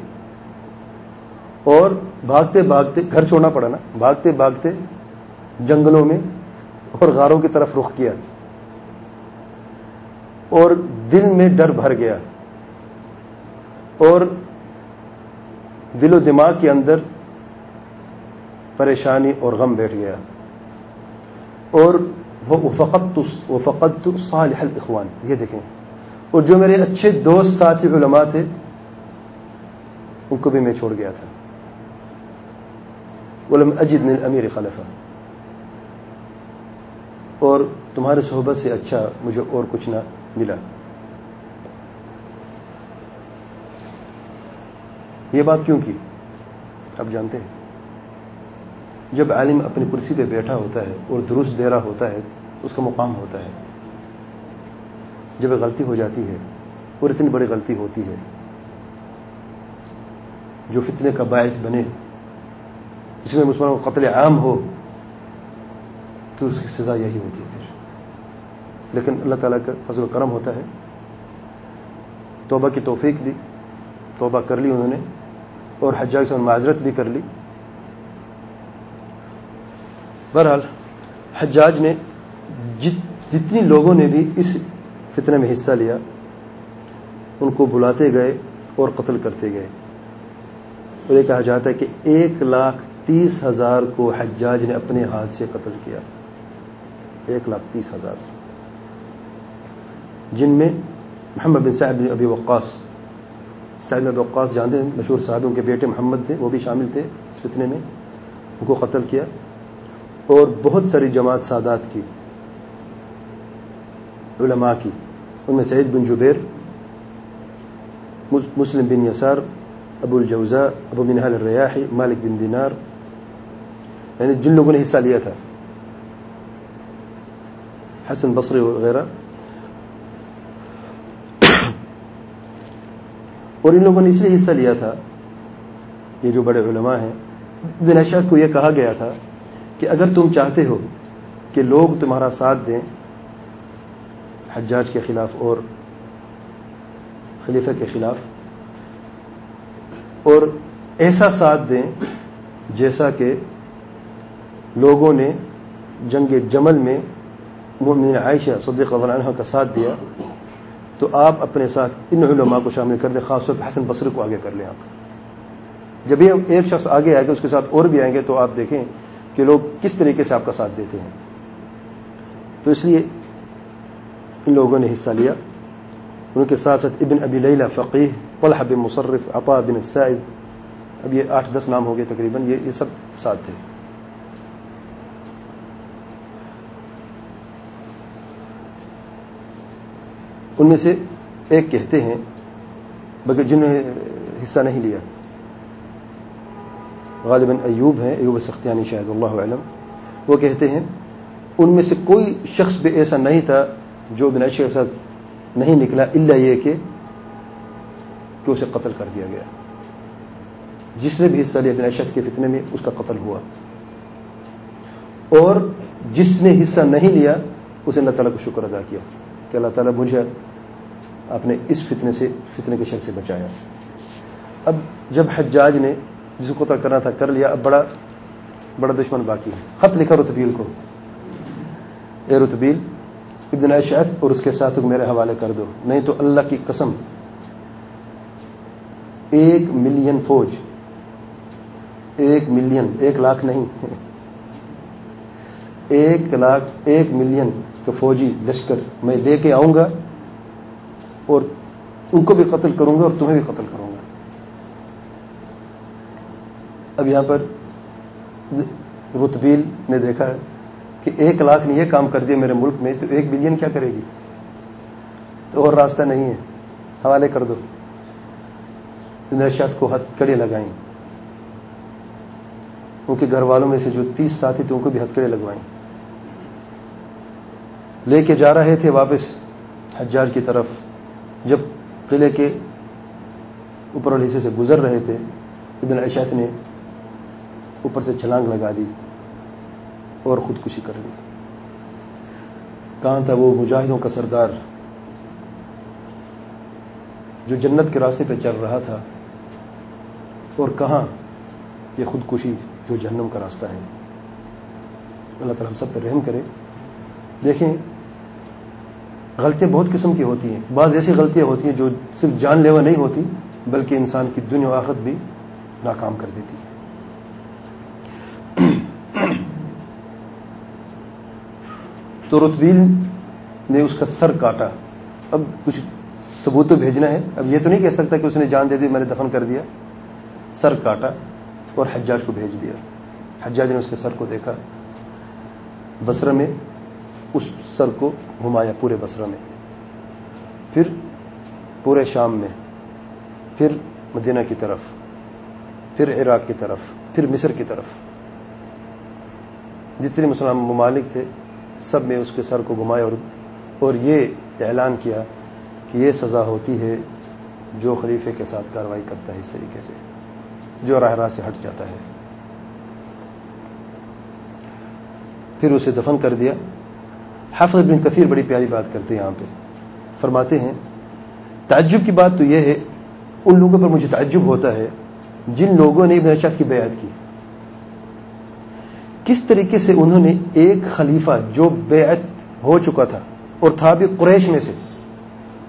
اور بھاگتے بھاگتے گھر چھوڑنا پڑا نا۔ بھاگتے بھاگتے جنگلوں میں اور غاروں کی طرف رخ کیا۔ اور دل میں ڈر بھر گیا۔ اور دل و دماغ کے اندر پریشانی اور غم بیٹھ گیا۔ اور وہ فقط وہ فقط صالح الاخوان، یہ دیکھیں۔ اور جو میرے اچھے دوست ساتھی علماء تھے، ان کو بھی میں چھوڑ گیا تھا۔ ولم اجد من امیر خلفہ اور تمہارے صحبت سے اچھا مجھے اور کچھ نہ ملا۔ یہ بات کیوں کی؟ آپ جانتے ہیں۔ جب عالم اپنی کرسی پہ بیٹھا ہوتا ہے اور درست دے رہا ہوتا ہے، اس کا مقام ہوتا ہے۔ جب غلطی ہو جاتی ہے اور اتنی بڑی غلطی ہوتی ہے، جو فتنے کا باعث بنے، جس میں مسلمانوں کو قتل عام ہو، تو اس کی سزا یہی ہوتی ہے پھر۔ لیکن اللہ تعالیٰ کا فضل و کرم ہوتا ہے۔ توبہ کی توفیق دی، توبہ کر لی انہوں نے، اور حجاج سے معذرت بھی کر لی۔ بہرحال حجاج نے جتنی لوگوں نے بھی اس فتنے میں حصہ لیا، ان کو بلاتے گئے اور قتل کرتے گئے۔ اور یہ کہا جاتا ہے کہ ایک لاکھ تیس ہزار کو حجاج نے اپنے ہاتھ سے قتل کیا۔ ایک لاکھ تیس ہزار۔ جن میں محمد بن صاحب ابی وقاص صاحب ابی وقاص جانتے ہیں، مشہور صاحب ان کے بیٹے محمد تھے، وہ بھی شامل تھے اس فتنے میں، ان کو قتل کیا۔ اور بہت ساری جماعت سادات کی، علماء کی۔ ان میں سعید بن جبیر مسلم بن یسار، ابو الجوزا ابو بن الریاحی مالک بن دینار۔ یعنی جن لوگوں نے حصہ لیا تھا۔ حسن بصری وغیرہ۔ اور ان لوگوں نے اس لیے حصہ لیا تھا، یہ جو بڑے علماء ہیں۔ دن اشد کو یہ کہا گیا تھا کہ اگر تم چاہتے ہو کہ لوگ تمہارا ساتھ دیں، حجاج کے خلاف اور خلیفہ کے خلاف، اور ایسا ساتھ دیں جیسا کہ لوگوں نے جنگ جمل میں مومن عائشہ صدیق عنہ کا ساتھ دیا، تو آپ اپنے ساتھ ان علماء کو شامل کر دیں خاص طور پہ حسن بصر کو آگے کر لیں آپ۔ جب یہ ایک شخص آگے آئے گا، اس کے ساتھ اور بھی آئیں گے، تو آپ دیکھیں کہ لوگ کس طریقے سے آپ کا ساتھ دیتے ہیں۔ تو اس لیے ان لوگوں نے حصہ لیا۔ ان کے ساتھ ساتھ ابن ابی لیلہ فقیح طلحہ بن مصرف، عطا بن السائب اب یہ آٹھ دس نام ہو گئے تقریباً، یہ یہ سب ساتھ تھے۔ ان میں سے ایک کہتے ہیں، بلکہ جنہوں نے حصہ نہیں لیا۔ غالباً ایوب ہیں، ایوب سختیانی شاید اللہ علم وہ کہتے ہیں، ان میں سے کوئی شخص بھی ایسا نہیں تھا جو بنائش کے ساتھ نہیں نکلا اللہ یہ کہ کہ اسے قتل کر دیا گیا۔ جس نے بھی حصہ لیا بنائشت کے فتنے میں، اس کا قتل ہوا۔ اور جس نے حصہ نہیں لیا، اسے اللہ تعالیٰ کو شکر ادا کیا کہ اللہ تعالیٰ مجھے اپنے اس فتنے سے، فتنے کے شر سے بچایا۔ اب جب حجاج نے جس کو کرنا تھا، کر لیا، اب بڑا بڑا دشمن باقی ہے۔ خط لکھا رتبیل کو۔ اے رتبیل، ابن شیف اور اس کے ساتھ میرے حوالے کر دو۔ نہیں تو اللہ کی قسم، ایک ملین فوج، ایک ملین، ایک لاکھ نہیں۔ ایک لاکھ، ایک ملین کا فوجی لشکر میں دے کے آؤں گا، اور ان کو بھی قتل کروں گا اور تمہیں بھی قتل کروں گا۔ اب یہاں پر رتبیل نے دیکھا ہے کہ ایک لاکھ نے یہ کام کر دیا میرے ملک میں، تو ایک بلین کیا کرے گی؟ تو اور راستہ نہیں ہے۔ حوالے کر دو۔ شخص کو ہتھ کڑے لگائیں۔ ان کے گھر والوں میں سے جو تیس ساتھی تھے، ان کو بھی ہتکڑے لگوائیں۔ لے کے جا رہے تھے واپس حجاج کی طرف۔ جب قلعے کے اوپر والے حصے سے گزر رہے تھے، ابن اشیت نے اوپر سے چھلانگ لگا دی اور خودکشی کر لی۔ کہاں تھا وہ مجاہدوں کا سردار جو جنت کے راستے پہ چل رہا تھا؟ اور کہاں یہ خودکشی جو جہنم کا راستہ ہے؟ اللہ تعالیٰ ہم سب پہ رحم کرے۔ دیکھیں غلطیاں بہت قسم کی ہوتی ہیں۔ بعض ایسی غلطیاں ہوتی ہیں جو صرف جان لیوا نہیں ہوتی، بلکہ انسان کی دنیا و آخرت بھی ناکام کر دیتی۔ ہے تو رتبیل نے اس کا سر کاٹا۔ اب کچھ ثبوت تو بھیجنا ہے۔ اب یہ تو نہیں کہہ سکتا کہ اس نے جان دے دی، میں نے دفن کر دیا۔ سر کاٹا اور حجاج کو بھیج دیا۔ حجاج نے اس کے سر کو دیکھا۔ بسرا میں اس سر کو گھمایا، پورے بسرا میں۔ پھر پورے شام میں، پھر مدینہ کی طرف، پھر عراق کی طرف، پھر مصر کی طرف۔ جتنے مسلمان ممالک تھے سب میں اس کے سر کو گھمایا اور اور یہ اعلان کیا کہ یہ سزا ہوتی ہے جو خلیفے کے ساتھ کاروائی کرتا ہے اس طریقے سے، جو راہ راہ سے ہٹ جاتا ہے۔ پھر اسے دفن کر دیا۔ حافظ بن کثیر بڑی پیاری بات کرتے ہیں یہاں پہ۔ فرماتے ہیں، تعجب کی بات تو یہ ہے، ان لوگوں پر مجھے تعجب ہوتا ہے جن لوگوں نے ابن اشف کی بیعت کی۔ کس طریقے سے انہوں نے ایک خلیفہ جو بیعت ہو چکا تھا اور تھا بھی قریش میں سے،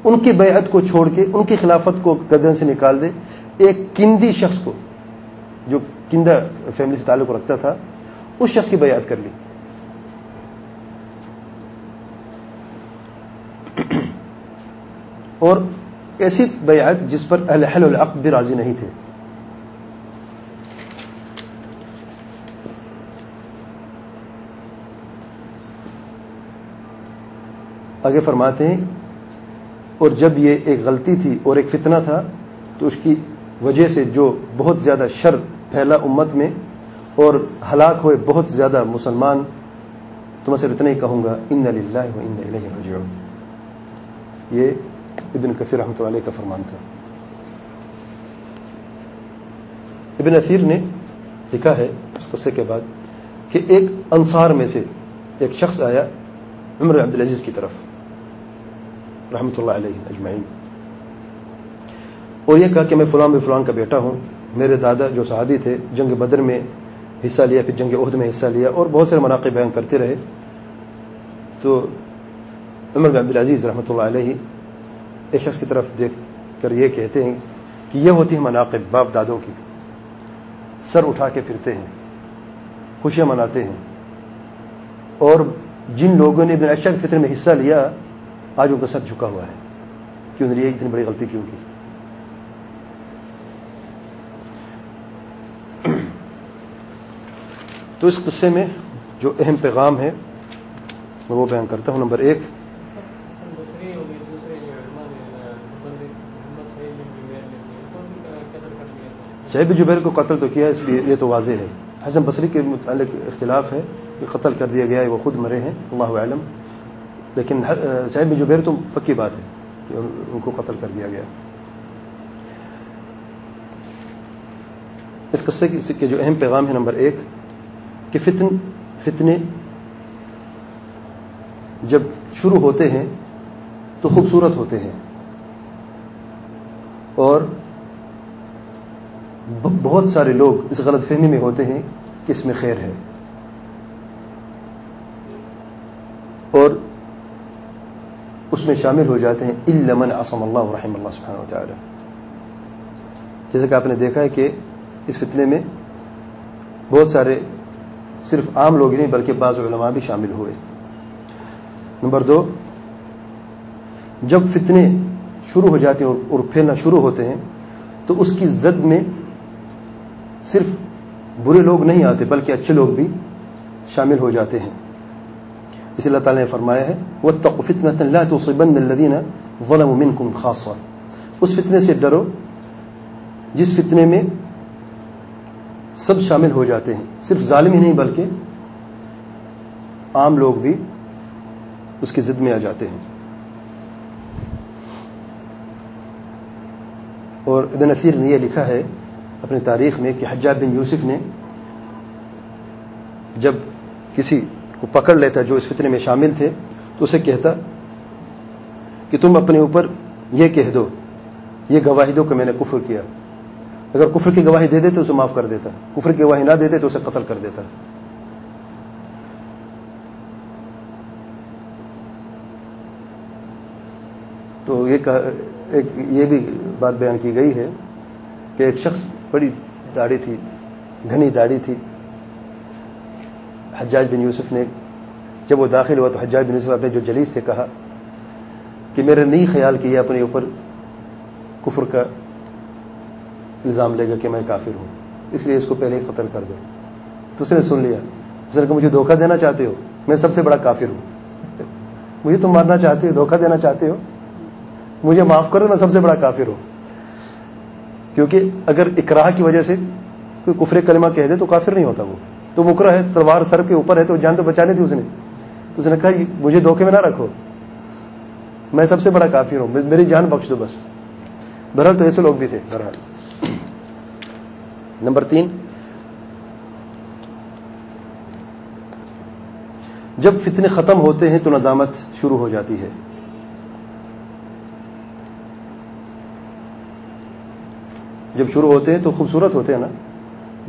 ان کی بیعت کو چھوڑ کے، ان کی خلافت کو گدن سے نکال دے، ایک کندی شخص کو، جو کندہ فیملی سے تعلق رکھتا تھا، اس شخص کی بیعت کر لی۔ اور ایسی بیعت جس پر اہل العقد بھی راضی نہیں تھے۔ آگے فرماتے ہیں، اور جب یہ ایک غلطی تھی اور ایک فتنہ تھا، تو اس کی وجہ سے جو بہت زیادہ شر پھیلا امت میں اور ہلاک ہوئے بہت زیادہ مسلمان، تو میں صرف اتنا ہی کہوں گا، ان اللہ و ان راجعون۔ یہ ابن کثیر رحمۃ اللہ علیہ کا فرمان تھا۔ ابن اثیر نے لکھا ہے اس قصے کے بعد کہ ایک انصار میں سے ایک شخص آیا، عمر عبد العزیز کی طرف۔ رحمۃ اللہ علیہ اجمعین۔ اور یہ کہا کہ میں فلاں بھی فلان کا بیٹا ہوں۔ میرے دادا جو صحابی تھے، جنگ بدر میں حصہ لیا، پھر جنگ عہد میں حصہ لیا، اور بہت سارے مناقع بیان کرتے رہے۔ تو عمر بن عبدالعزیز رحمۃ اللہ علیہ ایک شخص کی طرف دیکھ کر یہ کہتے ہیں کہ یہ ہوتی ہے مناقب باپ دادوں کی۔ سر اٹھا کے پھرتے ہیں، خوشیاں مناتے ہیں۔ اور جن لوگوں نے ابن اشد فطر میں حصہ لیا آج ان کا سر جھکا ہوا ہے۔ کہ انہوں نے اتنی بڑی غلطی کیوں کی؟ تو اس قصے میں جو اہم پیغام ہے، میں وہ بیان کرتا ہوں۔ نمبر ایک۔ شہب جبیر کو قتل تو کیا، اس لیے یہ تو واضح ہے۔ حسن بصری کے متعلق اختلاف ہے کہ قتل کر دیا گیا ہے، وہ خود مرے ہیں۔ اللہ عالم لیکن صاحب جبیر تو پکی بات ہے کہ ان کو قتل کر دیا گیا۔ اس قصے کے جو اہم پیغام ہے نمبر ایک کہ فتن فتنے جب شروع ہوتے ہیں تو خوبصورت ہوتے ہیں اور بہت سارے لوگ اس غلط فہمی میں ہوتے ہیں کہ اس میں خیر ہے۔ اور اس میں شامل ہو جاتے ہیں علمن اسم اللہ رحم اللہ سبحانہ و تعالی جیسے کہ آپ نے دیکھا ہے کہ اس فتنے میں بہت سارے صرف عام لوگ نہیں بلکہ بعض علماء بھی شامل ہوئے۔ نمبر دو، جب فتنے شروع ہو جاتے ہیں اور پھیلنا شروع ہوتے ہیں، تو اس کی زد میں صرف برے لوگ نہیں آتے، بلکہ اچھے لوگ بھی شامل ہو جاتے ہیں۔ اس اللہ تعالیٰ نے فرمایا ہے وہ لا الذين ظلموا منكم خاصا اس فتنے سے ڈرو جس فتنے میں سب شامل ہو جاتے ہیں۔ صرف ظالم ہی نہیں، بلکہ عام لوگ بھی اس کی ضد میں آ جاتے ہیں۔ اور ابن نصیر نے یہ لکھا ہے اپنی تاریخ میں کہ حجاب بن یوسف نے جب کسی کو پکڑ لیتا جو اس فتنے میں شامل تھے، تو اسے کہتا کہ تم اپنے اوپر یہ کہہ دو، یہ گواہی دو کہ میں نے کفر کیا۔ اگر کفر کی گواہی دے دیتے اسے معاف کر دیتا، کفر کی گواہی نہ دیتے تو اسے قتل کر دیتا۔ تو یہ بھی بات بیان کی گئی ہے کہ ایک شخص بڑی داڑھی تھی، گھنی داڑھی تھی۔ حجاج بن یوسف نے جب وہ داخل ہوا تو حجاج بن یوسف اپنے جو جلیس سے کہا کہ میرے نہیں خیال کیا اپنے اوپر کفر کا الزام لے گا کہ میں کافر ہوں۔ اس لیے اس کو پہلے قتل کر دو۔ تو اس نے سن لیا۔ اس نے کہا، مجھے دھوکہ دینا چاہتے ہو؟ میں سب سے بڑا کافر ہوں۔ (laughs) مجھے تم مارنا چاہتے ہو؟ دھوکہ دینا چاہتے ہو؟ مجھے معاف کر دو، میں سب سے بڑا کافر ہوں۔ کیونکہ اگر اکراہ کی وجہ سے کوئی کفر کلمہ کہہ دے تو کافر نہیں ہوتا وہ۔ تو مکرا ہے، تلوار سر کے اوپر ہے تو جان تو بچانی تھی اس نے۔ تو اس نے کہا مجھے دھوکے میں نہ رکھو۔ میں سب سے بڑا کافر ہوں میری جان بخش دو بس۔ بہرحال تو ایسے لوگ بھی تھے، بہرحال۔ نمبر تین۔ جب فتنے ختم ہوتے ہیں تو ندامت شروع ہو جاتی ہے۔ جب شروع ہوتے ہیں تو خوبصورت ہوتے ہیں نا۔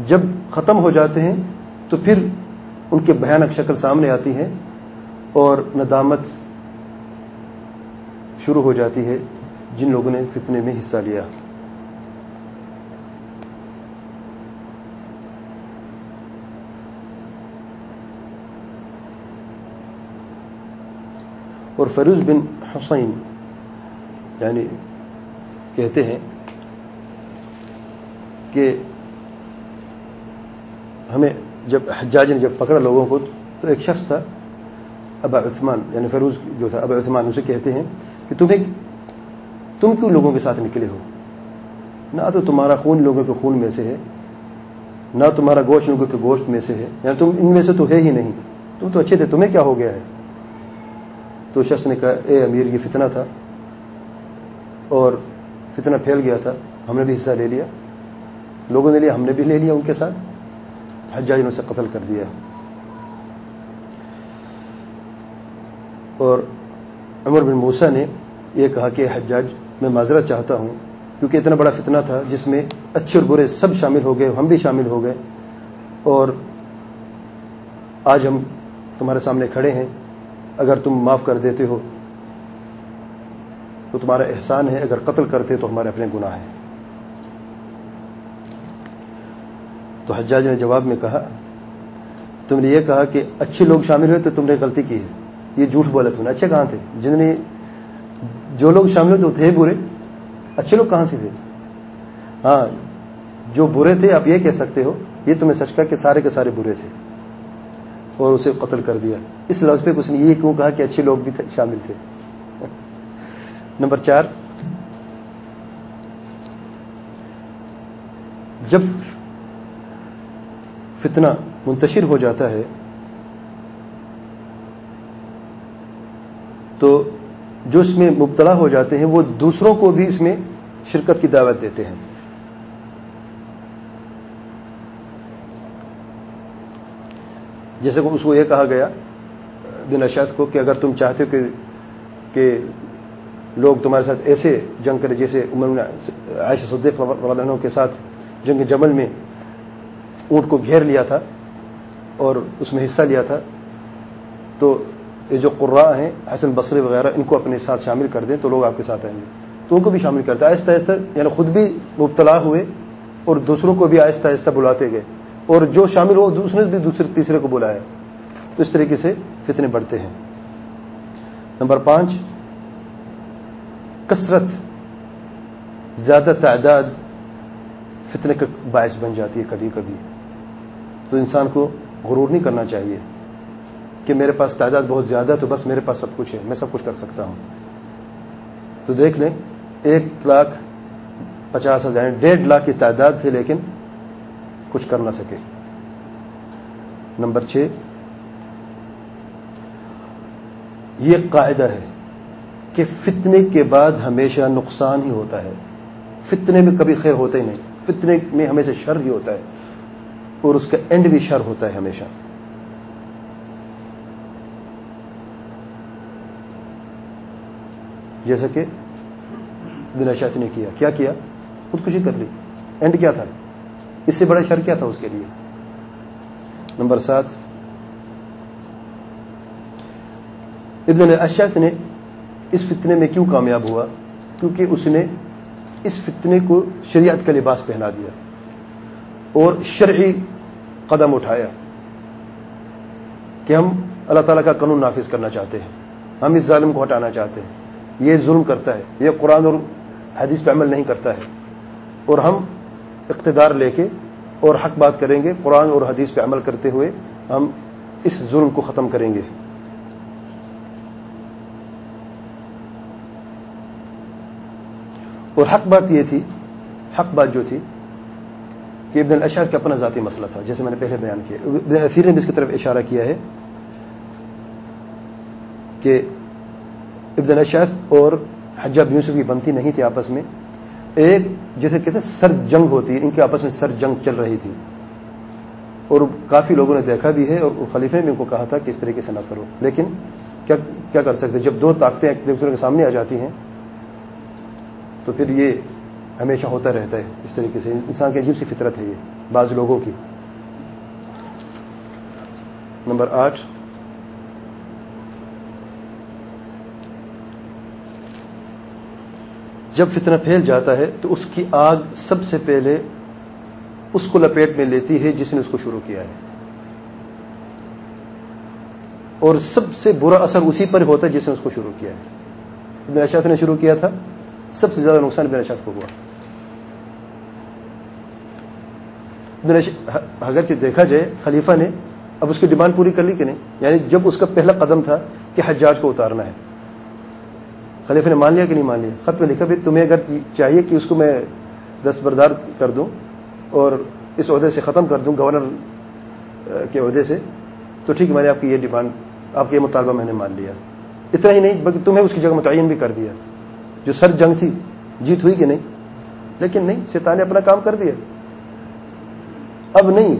جب ختم ہو جاتے ہیں تو پھر ان کے بھیانک شکل سامنے آتی ہے اور ندامت شروع ہو جاتی ہے جن لوگوں نے فتنے میں حصہ لیا۔ اور فیروز بن حسین یعنی کہتے ہیں کہ ہمیں جب حجاج نے جب پکڑا لوگوں کو تو ایک شخص تھا، ابا عثمان یعنی فیروز جو تھا، ابا عثمان، اسے کہتے ہیں کہ تمہیں تم کیوں لوگوں کے ساتھ نکلے ہو؟ نہ تو تمہارا خون لوگوں کے خون میں سے ہے، نہ تمہارا گوشت لوگوں کے گوشت میں سے ہے یعنی تم ان میں سے تو ہے ہی نہیں۔ تم تو اچھے تھے، تمہیں کیا ہو گیا ہے؟ تو شخص نے کہا، اے امیر، یہ فتنہ تھا اور فتنہ پھیل گیا تھا، ہم نے بھی حصہ لے لیا، لوگوں نے لیا، ہم نے بھی لے لیا ان کے ساتھ۔ حجاج نے اسے قتل کر دیا اور عمر بن موسا نے یہ کہا کہ حجاج، میں معذرت چاہتا ہوں، کیونکہ اتنا بڑا فتنہ تھا جس میں اچھے اور برے سب شامل ہو گئے، ہم بھی شامل ہو گئے۔ اور آج ہم تمہارے سامنے کھڑے ہیں، اگر تم معاف کر دیتے ہو تو تمہارا احسان ہے، اگر قتل کرتے تو ہمارے اپنے گناہ ہیں۔ تو حجاج نے جواب میں کہا، تم نے یہ کہا کہ اچھے لوگ شامل ہوئے تو تم نے غلطی کی ہے۔ یہ جھوٹ بولا تم نے۔ اچھے کہاں تھے؟ جن نے جو لوگ شامل ہوئے تو تھے برے۔ اچھے لوگ کہاں سے تھے؟ ہاں جو برے تھے، آپ یہ کہہ سکتے ہو، یہ تمہیں سچ کہا کہ سارے کے سارے برے تھے۔ اور اسے قتل کر دیا۔ اس لفظ پہ اس نے یہ کیوں کہا کہ اچھے لوگ بھی شامل تھے۔ (laughs) نمبر چار۔ جب فتنہ منتشر ہو جاتا ہے، تو جو اس میں مبتلا ہو جاتے ہیں، وہ دوسروں کو بھی اس میں شرکت کی دعوت دیتے ہیں۔ جیسے کہ اس کو یہ کہا گیا، دن اشد کو کہ اگر تم چاہتے ہو کہ لوگ تمہارے ساتھ ایسے جنگ کرے جیسے عمر عائشہ صدیق عنہ کے ساتھ جنگ جمل میں اونٹ کو گھیر لیا تھا اور اس میں حصہ لیا تھا۔ تو یہ جو قرا ہیں، حسن بصری وغیرہ، ان کو اپنے ساتھ شامل کر دیں تو لوگ آپ کے ساتھ آئیں گے۔ تو ان کو بھی شامل کرتے آہستہ آہستہ یعنی خود بھی مبتلا ہوئے اور دوسروں کو بھی آہستہ آہستہ بلاتے گئے۔ اور جو شامل ہو، دوسرے بھی دوسرے، تیسرے کو بلایا تو اس طریقے سے کتنے بڑھتے ہیں۔ نمبر پانچ، کثرت، زیادہ تعداد فتنے کا باعث بن جاتی ہے کبھی کبھی۔ تو انسان کو غرور نہیں کرنا چاہیے کہ میرے پاس تعداد بہت زیادہ ہے تو بس میرے پاس سب کچھ ہے، میں سب کچھ کر سکتا ہوں۔ تو دیکھ لیں، ایک لاکھ پچاس ہزار یعنی ڈیڑھ لاکھ کی تعداد تھی لیکن کچھ کر نہ سکے۔ نمبر چھ، یہ قاعدہ ہے کہ فتنے کے بعد ہمیشہ نقصان ہی ہوتا ہے۔ فتنے میں کبھی خیر ہوتا ہی نہیں، فتنے میں ہمیشہ شر ہی ہوتا ہے۔ اور اس کا اینڈ بھی شر ہوتا ہے ہمیشہ۔ جیسا کہ بنا شاسی نے کیا۔ کیا کیا؟ خودکشی کر لی۔ اینڈ کیا تھا؟ اس سے بڑا شر کیا تھا اس کے لیے؟ نمبر سات۔ ابن اشاس نے اس فتنے میں کیوں کامیاب ہوا؟ کیونکہ اس نے اس فتنے کو شریعت کا لباس پہنا دیا اور شرعی قدم اٹھایا کہ ہم اللہ تعالیٰ کا قانون نافذ کرنا چاہتے ہیں۔ ہم اس ظالم کو ہٹانا چاہتے ہیں۔ یہ ظلم کرتا ہے۔ یہ قرآن اور حدیث پہ عمل نہیں کرتا ہے۔ اور ہم اقتدار لے کے اور حق بات کریں گے۔ قرآن اور حدیث پہ عمل کرتے ہوئے ہم اس ظلم کو ختم کریں گے۔ اور حق بات یہ تھی، حق بات جو تھی کہ ابن الاشار کا اپنا ذاتی مسئلہ تھا، جیسے میں نے پہلے بیان کیا۔ ابن اثیر نے بھی اس کی طرف اشارہ کیا ہے کہ ابن الاشاس اور حجاب یوسف کی بنتی نہیں تھی آپس میں۔ ایک جیسے کہتے ہیں سر جنگ ہوتی ہے ان کے آپس میں سر جنگ چل رہی تھی۔ اور کافی لوگوں نے دیکھا بھی ہے اور خلیفے نے بھی ان کو کہا تھا کہ اس طریقے سے نہ کرو۔ لیکن کیا کر سکتے؟ جب دو طاقتیں ایک دوسرے کے سامنے آ جاتی ہیں، تو پھر یہ ہمیشہ ہوتا رہتا ہے، اس طریقے سے۔ انسان کی عجیب سی فطرت ہے یہ، بعض لوگوں کی۔ نمبر آٹھ۔ جب فتنہ پھیل جاتا ہے تو اس کی آگ سب سے پہلے اس کو لپیٹ میں لیتی ہے جس نے اس کو شروع کیا ہے۔ اور سب سے برا اثر اسی پر ہوتا ہے جس نے اس کو شروع کیا ہے۔ ابن اشاط نے شروع کیا تھا۔ سب سے زیادہ نقصان ابن کو ہوا۔ اگرچہ دیکھا جائے، خلیفہ نے اب اس کی ڈیمانڈ پوری کر لی کہ نہیں؟ یعنی جب اس کا پہلا قدم تھا کہ حجاج کو اتارنا ہے۔ خلیفہ نے مان لیا کہ نہیں مان لیا؟ خط میں لکھا بھی، تمہیں اگر چاہیے کہ اس کو میں دستبردار کر دوں اور اس عہدے سے ختم کر دوں، گورنر کے عہدے سے، تو ٹھیک میں نے آپ کی یہ ڈیمانڈ، آپ کا یہ مطالبہ میں نے مان لیا۔ اتنا ہی نہیں، بلکہ تمہیں اس کی جگہ متعین بھی کر دیا۔ جو سر جنگ تھی، جیت ہوئی کہ نہیں؟ لیکن نہیں، شیطان نے اپنا کام کر دیا۔ اب نہیں،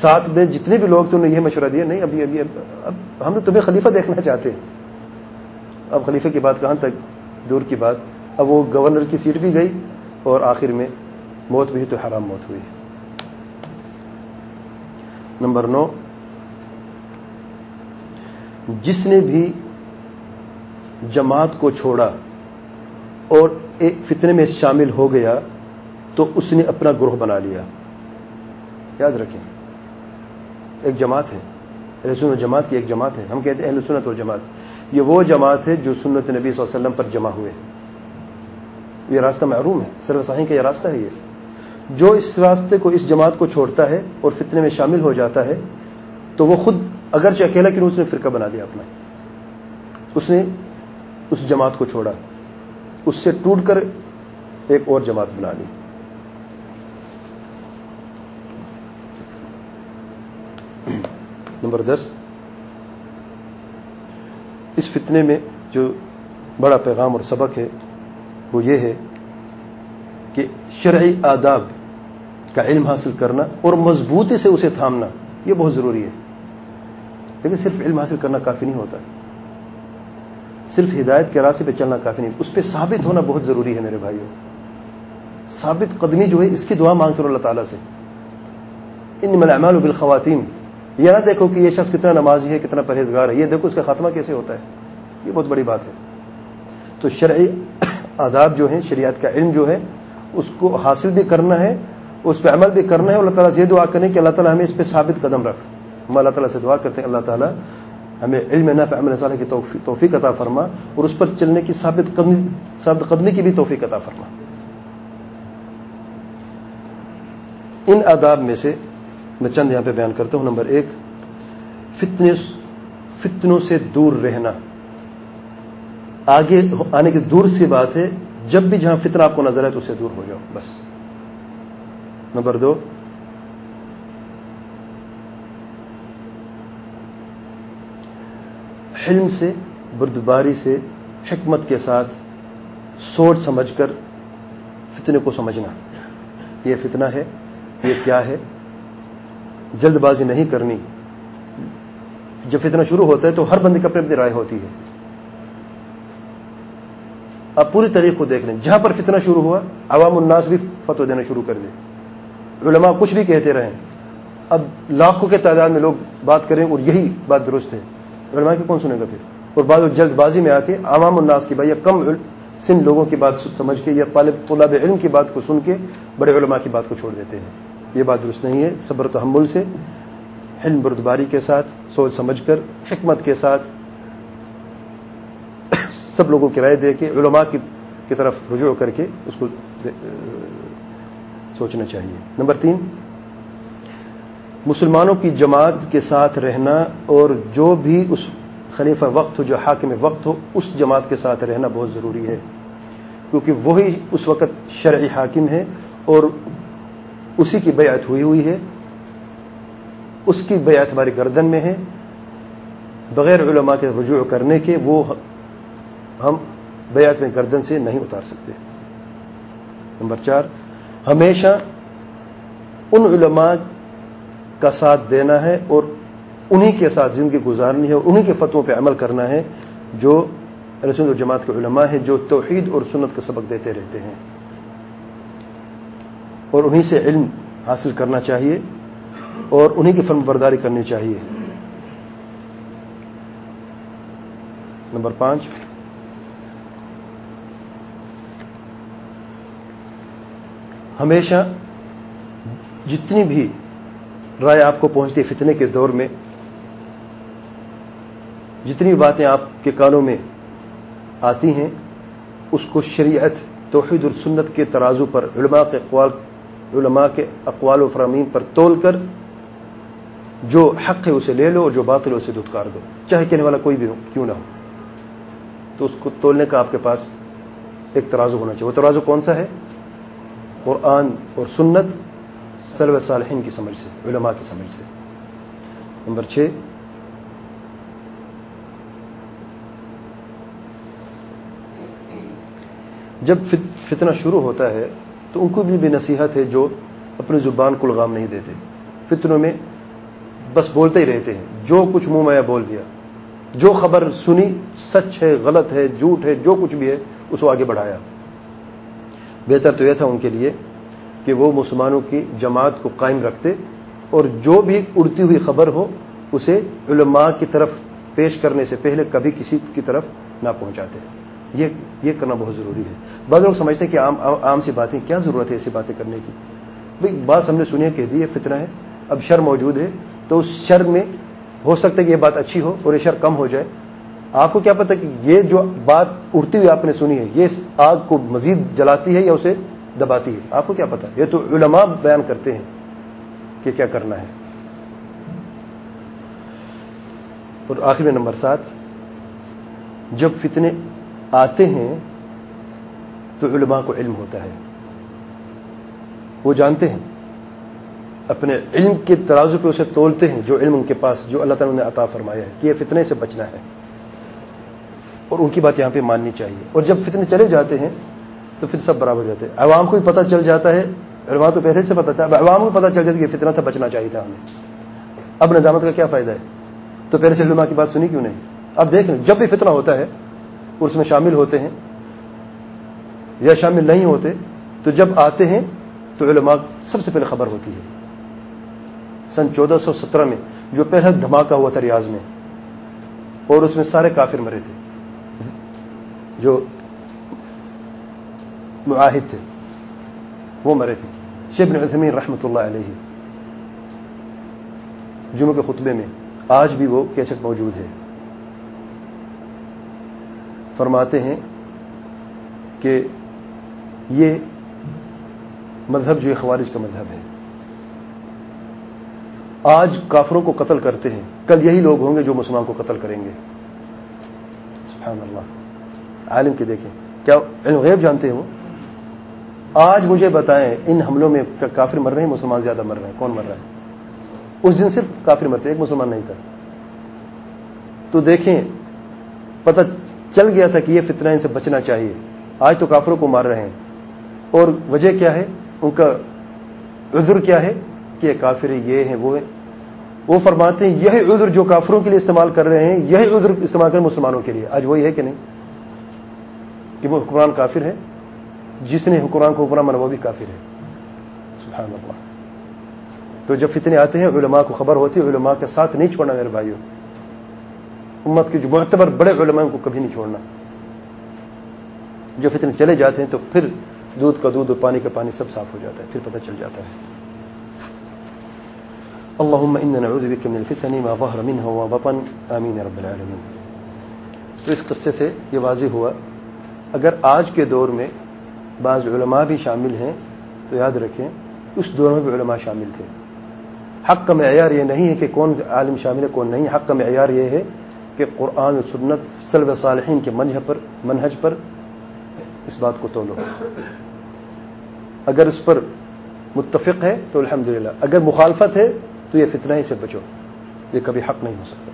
ساتھ میں جتنے بھی لوگ تم نے یہ مشورہ دیا، نہیں، ابھی ابھی، اب ہم تو تمہیں خلیفہ دیکھنا چاہتے ہیں۔ اب خلیفہ کی بات کہاں تک؟ دور کی بات۔ اب وہ گورنر کی سیٹ بھی گئی اور آخر میں موت بھی تو حرام موت ہوئی۔ نمبر نو، جس نے بھی جماعت کو چھوڑا اور ایک فتنے میں شامل ہو گیا تو اس نے اپنا گروہ بنا لیا۔ یاد رکھیں، ایک جماعت ہے، اہل سنت جماعت کی ایک جماعت ہے۔ ہم کہتے ہیں اہل سنت اور جماعت۔ یہ وہ جماعت ہے جو سنت نبی صلی اللہ علیہ وسلم پر جمع ہوئے یہ راستہ معروم ہے سر کا یہ راستہ ہے یہ۔ جو اس راستے کو، اس جماعت کو چھوڑتا ہے اور فتنے میں شامل ہو جاتا ہے، تو وہ خود اگرچہ اکیلا کیوں اس نے فرقہ بنا دیا اپنا؟ اس نے اس جماعت کو چھوڑا۔ اس سے ٹوٹ کر ایک اور جماعت بنا لی۔ نمبر دس۔ اس فتنے میں جو بڑا پیغام اور سبق ہے، وہ یہ ہے کہ شرعی آداب کا علم حاصل کرنا اور مضبوطی سے اسے تھامنا، یہ بہت ضروری ہے۔ لیکن صرف علم حاصل کرنا کافی نہیں ہوتا۔ صرف ہدایت کے راستے پہ چلنا کافی نہیں۔ اس پہ ثابت ہونا بہت ضروری ہے میرے بھائیوں ثابت قدمی جو ہے، اس کی دعا مانگتے اللہ تعالیٰ سے۔ ان ملامال بالخواتین یہ نہ دیکھو کہ یہ شخص کتنا نمازی ہے، کتنا پرہیزگار ہے۔ یہ دیکھو اس کا خاتمہ کیسے ہوتا ہے۔ یہ بہت بڑی بات ہے۔ تو شرعی آداب جو ہیں، شریعت کا علم جو ہے، اس کو حاصل بھی کرنا ہے، اس پہ عمل بھی کرنا ہے۔ اللہ تعالیٰ سے یہ دعا کریں کہ اللہ تعالیٰ ہمیں اس پہ ثابت قدم رکھ۔ ہم اللہ تعالیٰ سے دعا کرتے ہیں، اللہ تعالیٰ ہمیں علم نفع عمل صالح کی توفیق عطا فرما اور اس پر چلنے کی ثابت قدمی ثابت قدمی کی بھی توفیق عطا فرما۔ ان آداب میں سے میں چند یہاں پہ بیان کرتا ہوں۔ نمبر ایک فتنس فتنوں سے دور رہنا۔ آگے آنے کی دور سی بات ہے، جب بھی جہاں فتنہ آپ کو نظر ہے تو اسے دور ہو جاؤ، بس۔ نمبر دو حلم سے، بردباری سے، حکمت کے ساتھ سوچ سمجھ کر فتنے کو سمجھنا۔ یہ فتنہ ہے، یہ کیا ہے؟ جلد بازی نہیں کرنی۔ جب فتنہ شروع ہوتا ہے تو ہر بندے کی اپنی اپنی رائے ہوتی ہے۔ اب پوری طریق کو دیکھ لیں۔ جہاں پر فتنہ شروع ہوا، عوام الناس بھی فتو دینا شروع کر دے۔ علماء کچھ بھی کہتے رہیں اب لاکھوں کے تعداد میں لوگ بات کریں اور یہی بات درست ہے۔ علماء کی کون سنے گا پھر؟ اور بعض جلد بازی میں آ کے عوام الناس کی بھائی یا کم سن لوگوں کی بات سمجھ کے، یا طالب طلاب علم کی بات کو سن کے بڑے علماء کی بات کو چھوڑ دیتے ہیں۔ یہ بات درست نہیں ہے۔ صبر تحمل سے، علم بردباری کے ساتھ، سوچ سمجھ کر، حکمت کے ساتھ، سب لوگوں کی رائے دے کے، علماء کی طرف رجوع کر کے اس کو سوچنا چاہیے۔ نمبر تین مسلمانوں کی جماعت کے ساتھ رہنا اور جو بھی اس خلیفہ وقت ہو، جو حاکم وقت ہو، اس جماعت کے ساتھ رہنا بہت ضروری ہے۔ کیونکہ وہی اس وقت شرعی حاکم ہے اور اسی کی بیعت ہوئی ہوئی ہے۔ اس کی بیعت ہماری گردن میں ہے۔ بغیر علماء کے رجوع کرنے کے وہ ہم بیعت میں گردن سے نہیں اتار سکتے۔ نمبر چار، ہمیشہ ان علماء کا ساتھ دینا ہے اور انہی کے ساتھ زندگی گزارنی ہے اور انہی کے فتووں پہ عمل کرنا ہے جو رسول و جماعت کے علماء ہیں، جو توحید اور سنت کا سبق دیتے رہتے ہیں۔ اور انہی سے علم حاصل کرنا چاہیے اور انہی کی فرم برداری کرنی چاہیے۔ نمبر پانچ۔ ہمیشہ جتنی بھی رائے آپ کو پہنچتی فتنے کے دور میں، جتنی باتیں آپ کے کانوں میں آتی ہیں، اس کو شریعت، توحید السنت کے ترازو پر، علماء کے اقوال، علماء کے اقوال و فرامین پر تول کر جو حق ہے اسے لے لو اور جو باطل ہے اسے دھتکار دو۔ چاہے کہنے والا کوئی بھی ہو، کیوں نہ ہو۔ تو اس کو تولنے کا آپ کے پاس ایک ترازو ہونا چاہیے۔ وہ ترازو کون سا ہے؟ قرآن اور سنت سلو صالحین کی سمجھ سے، علماء کی سمجھ سے۔ نمبر چھ۔ جب فتنہ شروع ہوتا ہے تو ان کو بھی نصیحت ہے جو اپنی زبان کو لگام نہیں دیتے۔ فتنوں میں بس بولتے ہی رہتے ہیں۔ جو کچھ منہ میں بول دیا۔ جو خبر سنی سچ ہے، غلط ہے، جھوٹ ہے، جو کچھ بھی ہے، اس کو آگے بڑھایا۔ بہتر تو یہ تھا ان کے لیے کہ وہ مسلمانوں کی جماعت کو قائم رکھتے اور جو بھی اڑتی ہوئی خبر ہو، اسے علماء کی طرف پیش کرنے سے پہلے کبھی کسی کی طرف نہ پہنچاتے۔ یہ یہ کرنا بہت ضروری ہے۔ بعض لوگ سمجھتے ہیں کہ عام عام سی باتیں، کیا ضرورت ہے ایسی باتیں کرنے کی؟ بھائی، بات ہم نے سنی کہہ دی یہ فتنہ ہے۔ اب شر موجود ہے، تو اس شر میں ہو سکتا ہے کہ یہ بات اچھی ہو اور یہ شر کم ہو جائے۔ آپ کو کیا پتا کہ یہ جو بات اڑتی ہوئی آپ نے سنی ہے، یہ آگ کو مزید جلاتی ہے یا اسے دباتی ہے۔ آپ کو کیا پتا یہ تو علماء بیان کرتے ہیں کہ کیا کرنا ہے۔ اور آخری نمبر سات، جب فتنے آتے ہیں تو علماء کو علم ہوتا ہے۔ وہ جانتے ہیں۔ اپنے علم کے ترازو پہ اسے تولتے ہیں، جو علم ان کے پاس، جو اللہ تعالیٰ نے عطا فرمایا ہے، کہ یہ فتنے سے بچنا ہے۔ اور ان کی بات یہاں پہ ماننی چاہیے۔ اور جب فتنے چلے جاتے ہیں تو پھر سب برابر ہو جاتے ہیں۔ عوام کو بھی پتہ چل جاتا ہے، علماء تو پہلے سے پتا تھا، اب عوام کو پتہ چل جاتا ہے کہ فتنہ تھا، بچنا چاہیے تھا ہمیں۔ اب ندامت کا کیا فائدہ ہے؟ تو پہلے سے علماء کی بات سنی کیوں نہیں؟ اب دیکھ لیں، جب بھی فتنہ ہوتا ہے اس میں شامل ہوتے ہیں یا شامل نہیں ہوتے، تو جب آتے ہیں، تو علماء سب سے پہلے خبر ہوتی ہے۔ سن چودہ سو سترہ میں، جو پہلا دھماکہ ہوا تھا ریاض میں، اور اس میں سارے کافر مرے تھے۔ جو معاہد تھے وہ مرے تھے شیب عثمین رحمۃ اللہ علیہ جمعہ کے خطبے میں آج بھی وہ کیسٹ موجود ہے. فرماتے ہیں کہ یہ مذہب جو خوارج کا مذہب ہے. آج کافروں کو قتل کرتے ہیں. کل یہی لوگ ہوں گے جو مسلمان کو قتل کریں گے. سبحان اللہ. عالم کے دیکھیں. کیا علم غیب جانتے ہیں وہ؟ آج مجھے بتائیں، ان حملوں میں کافر مر رہے ہیں، مسلمان زیادہ مر رہے ہیں؟ کون مر رہا ہے؟ اس دن صرف کافر مرتے، ایک مسلمان نہیں تھا۔ تو دیکھیں، پتہ چل گیا تھا کہ یہ فتنہ ان سے بچنا چاہیے۔ آج تو کافروں کو مار رہے ہیں۔ اور وجہ کیا ہے؟ ان کا عذر کیا ہے کہ یہ کافر یہ ہیں، وہ ہیں۔ وہ فرماتے ہیں، یہی عذر جو کافروں کے لیے استعمال کر رہے ہیں، یہی عذر استعمال کر مسلمانوں کے لیے۔ آج وہی ہے کہ نہیں؟ کہ وہ حکمران کافر ہے جس نے حکمران کو حکمران مانا وہ بھی کافر ہے۔ سبحان اللہ۔ تو جب فتنے آتے ہیں، علماء کو خبر ہوتی ہے، علماء کے ساتھ نہیں چھوڑنا میرے بھائیوں امت کے جو معتبر بڑے علماء کو کبھی نہیں چھوڑنا۔ جو فتنے چلے جاتے ہیں تو پھر دودھ کا دودھ اور پانی کا پانی سب صاف ہو جاتا ہے، پھر پتہ چل جاتا ہے۔ اللهم إنا نعوذ بك من الفتن ما ظهر منها وبطن آمين رب العالمين تو اس قصے سے یہ واضح ہوا، اگر آج کے دور میں بعض علماء بھی شامل ہیں، تو یاد رکھیں، اس دور میں بھی علماء شامل تھے۔ حق کا معیار یہ نہیں ہے کہ کون عالم شامل ہے، کون نہیں۔ حق کا معیار یہ ہے کہ قرآن و سنت سلب صالحین کے منج پر، منہج پر اس بات کو تولو۔ اگر اس پر متفق ہے تو الحمدللہ۔ اگر مخالفت ہے تو یہ فتنہ ہی سے بچو۔ یہ کبھی حق نہیں ہو سکتا۔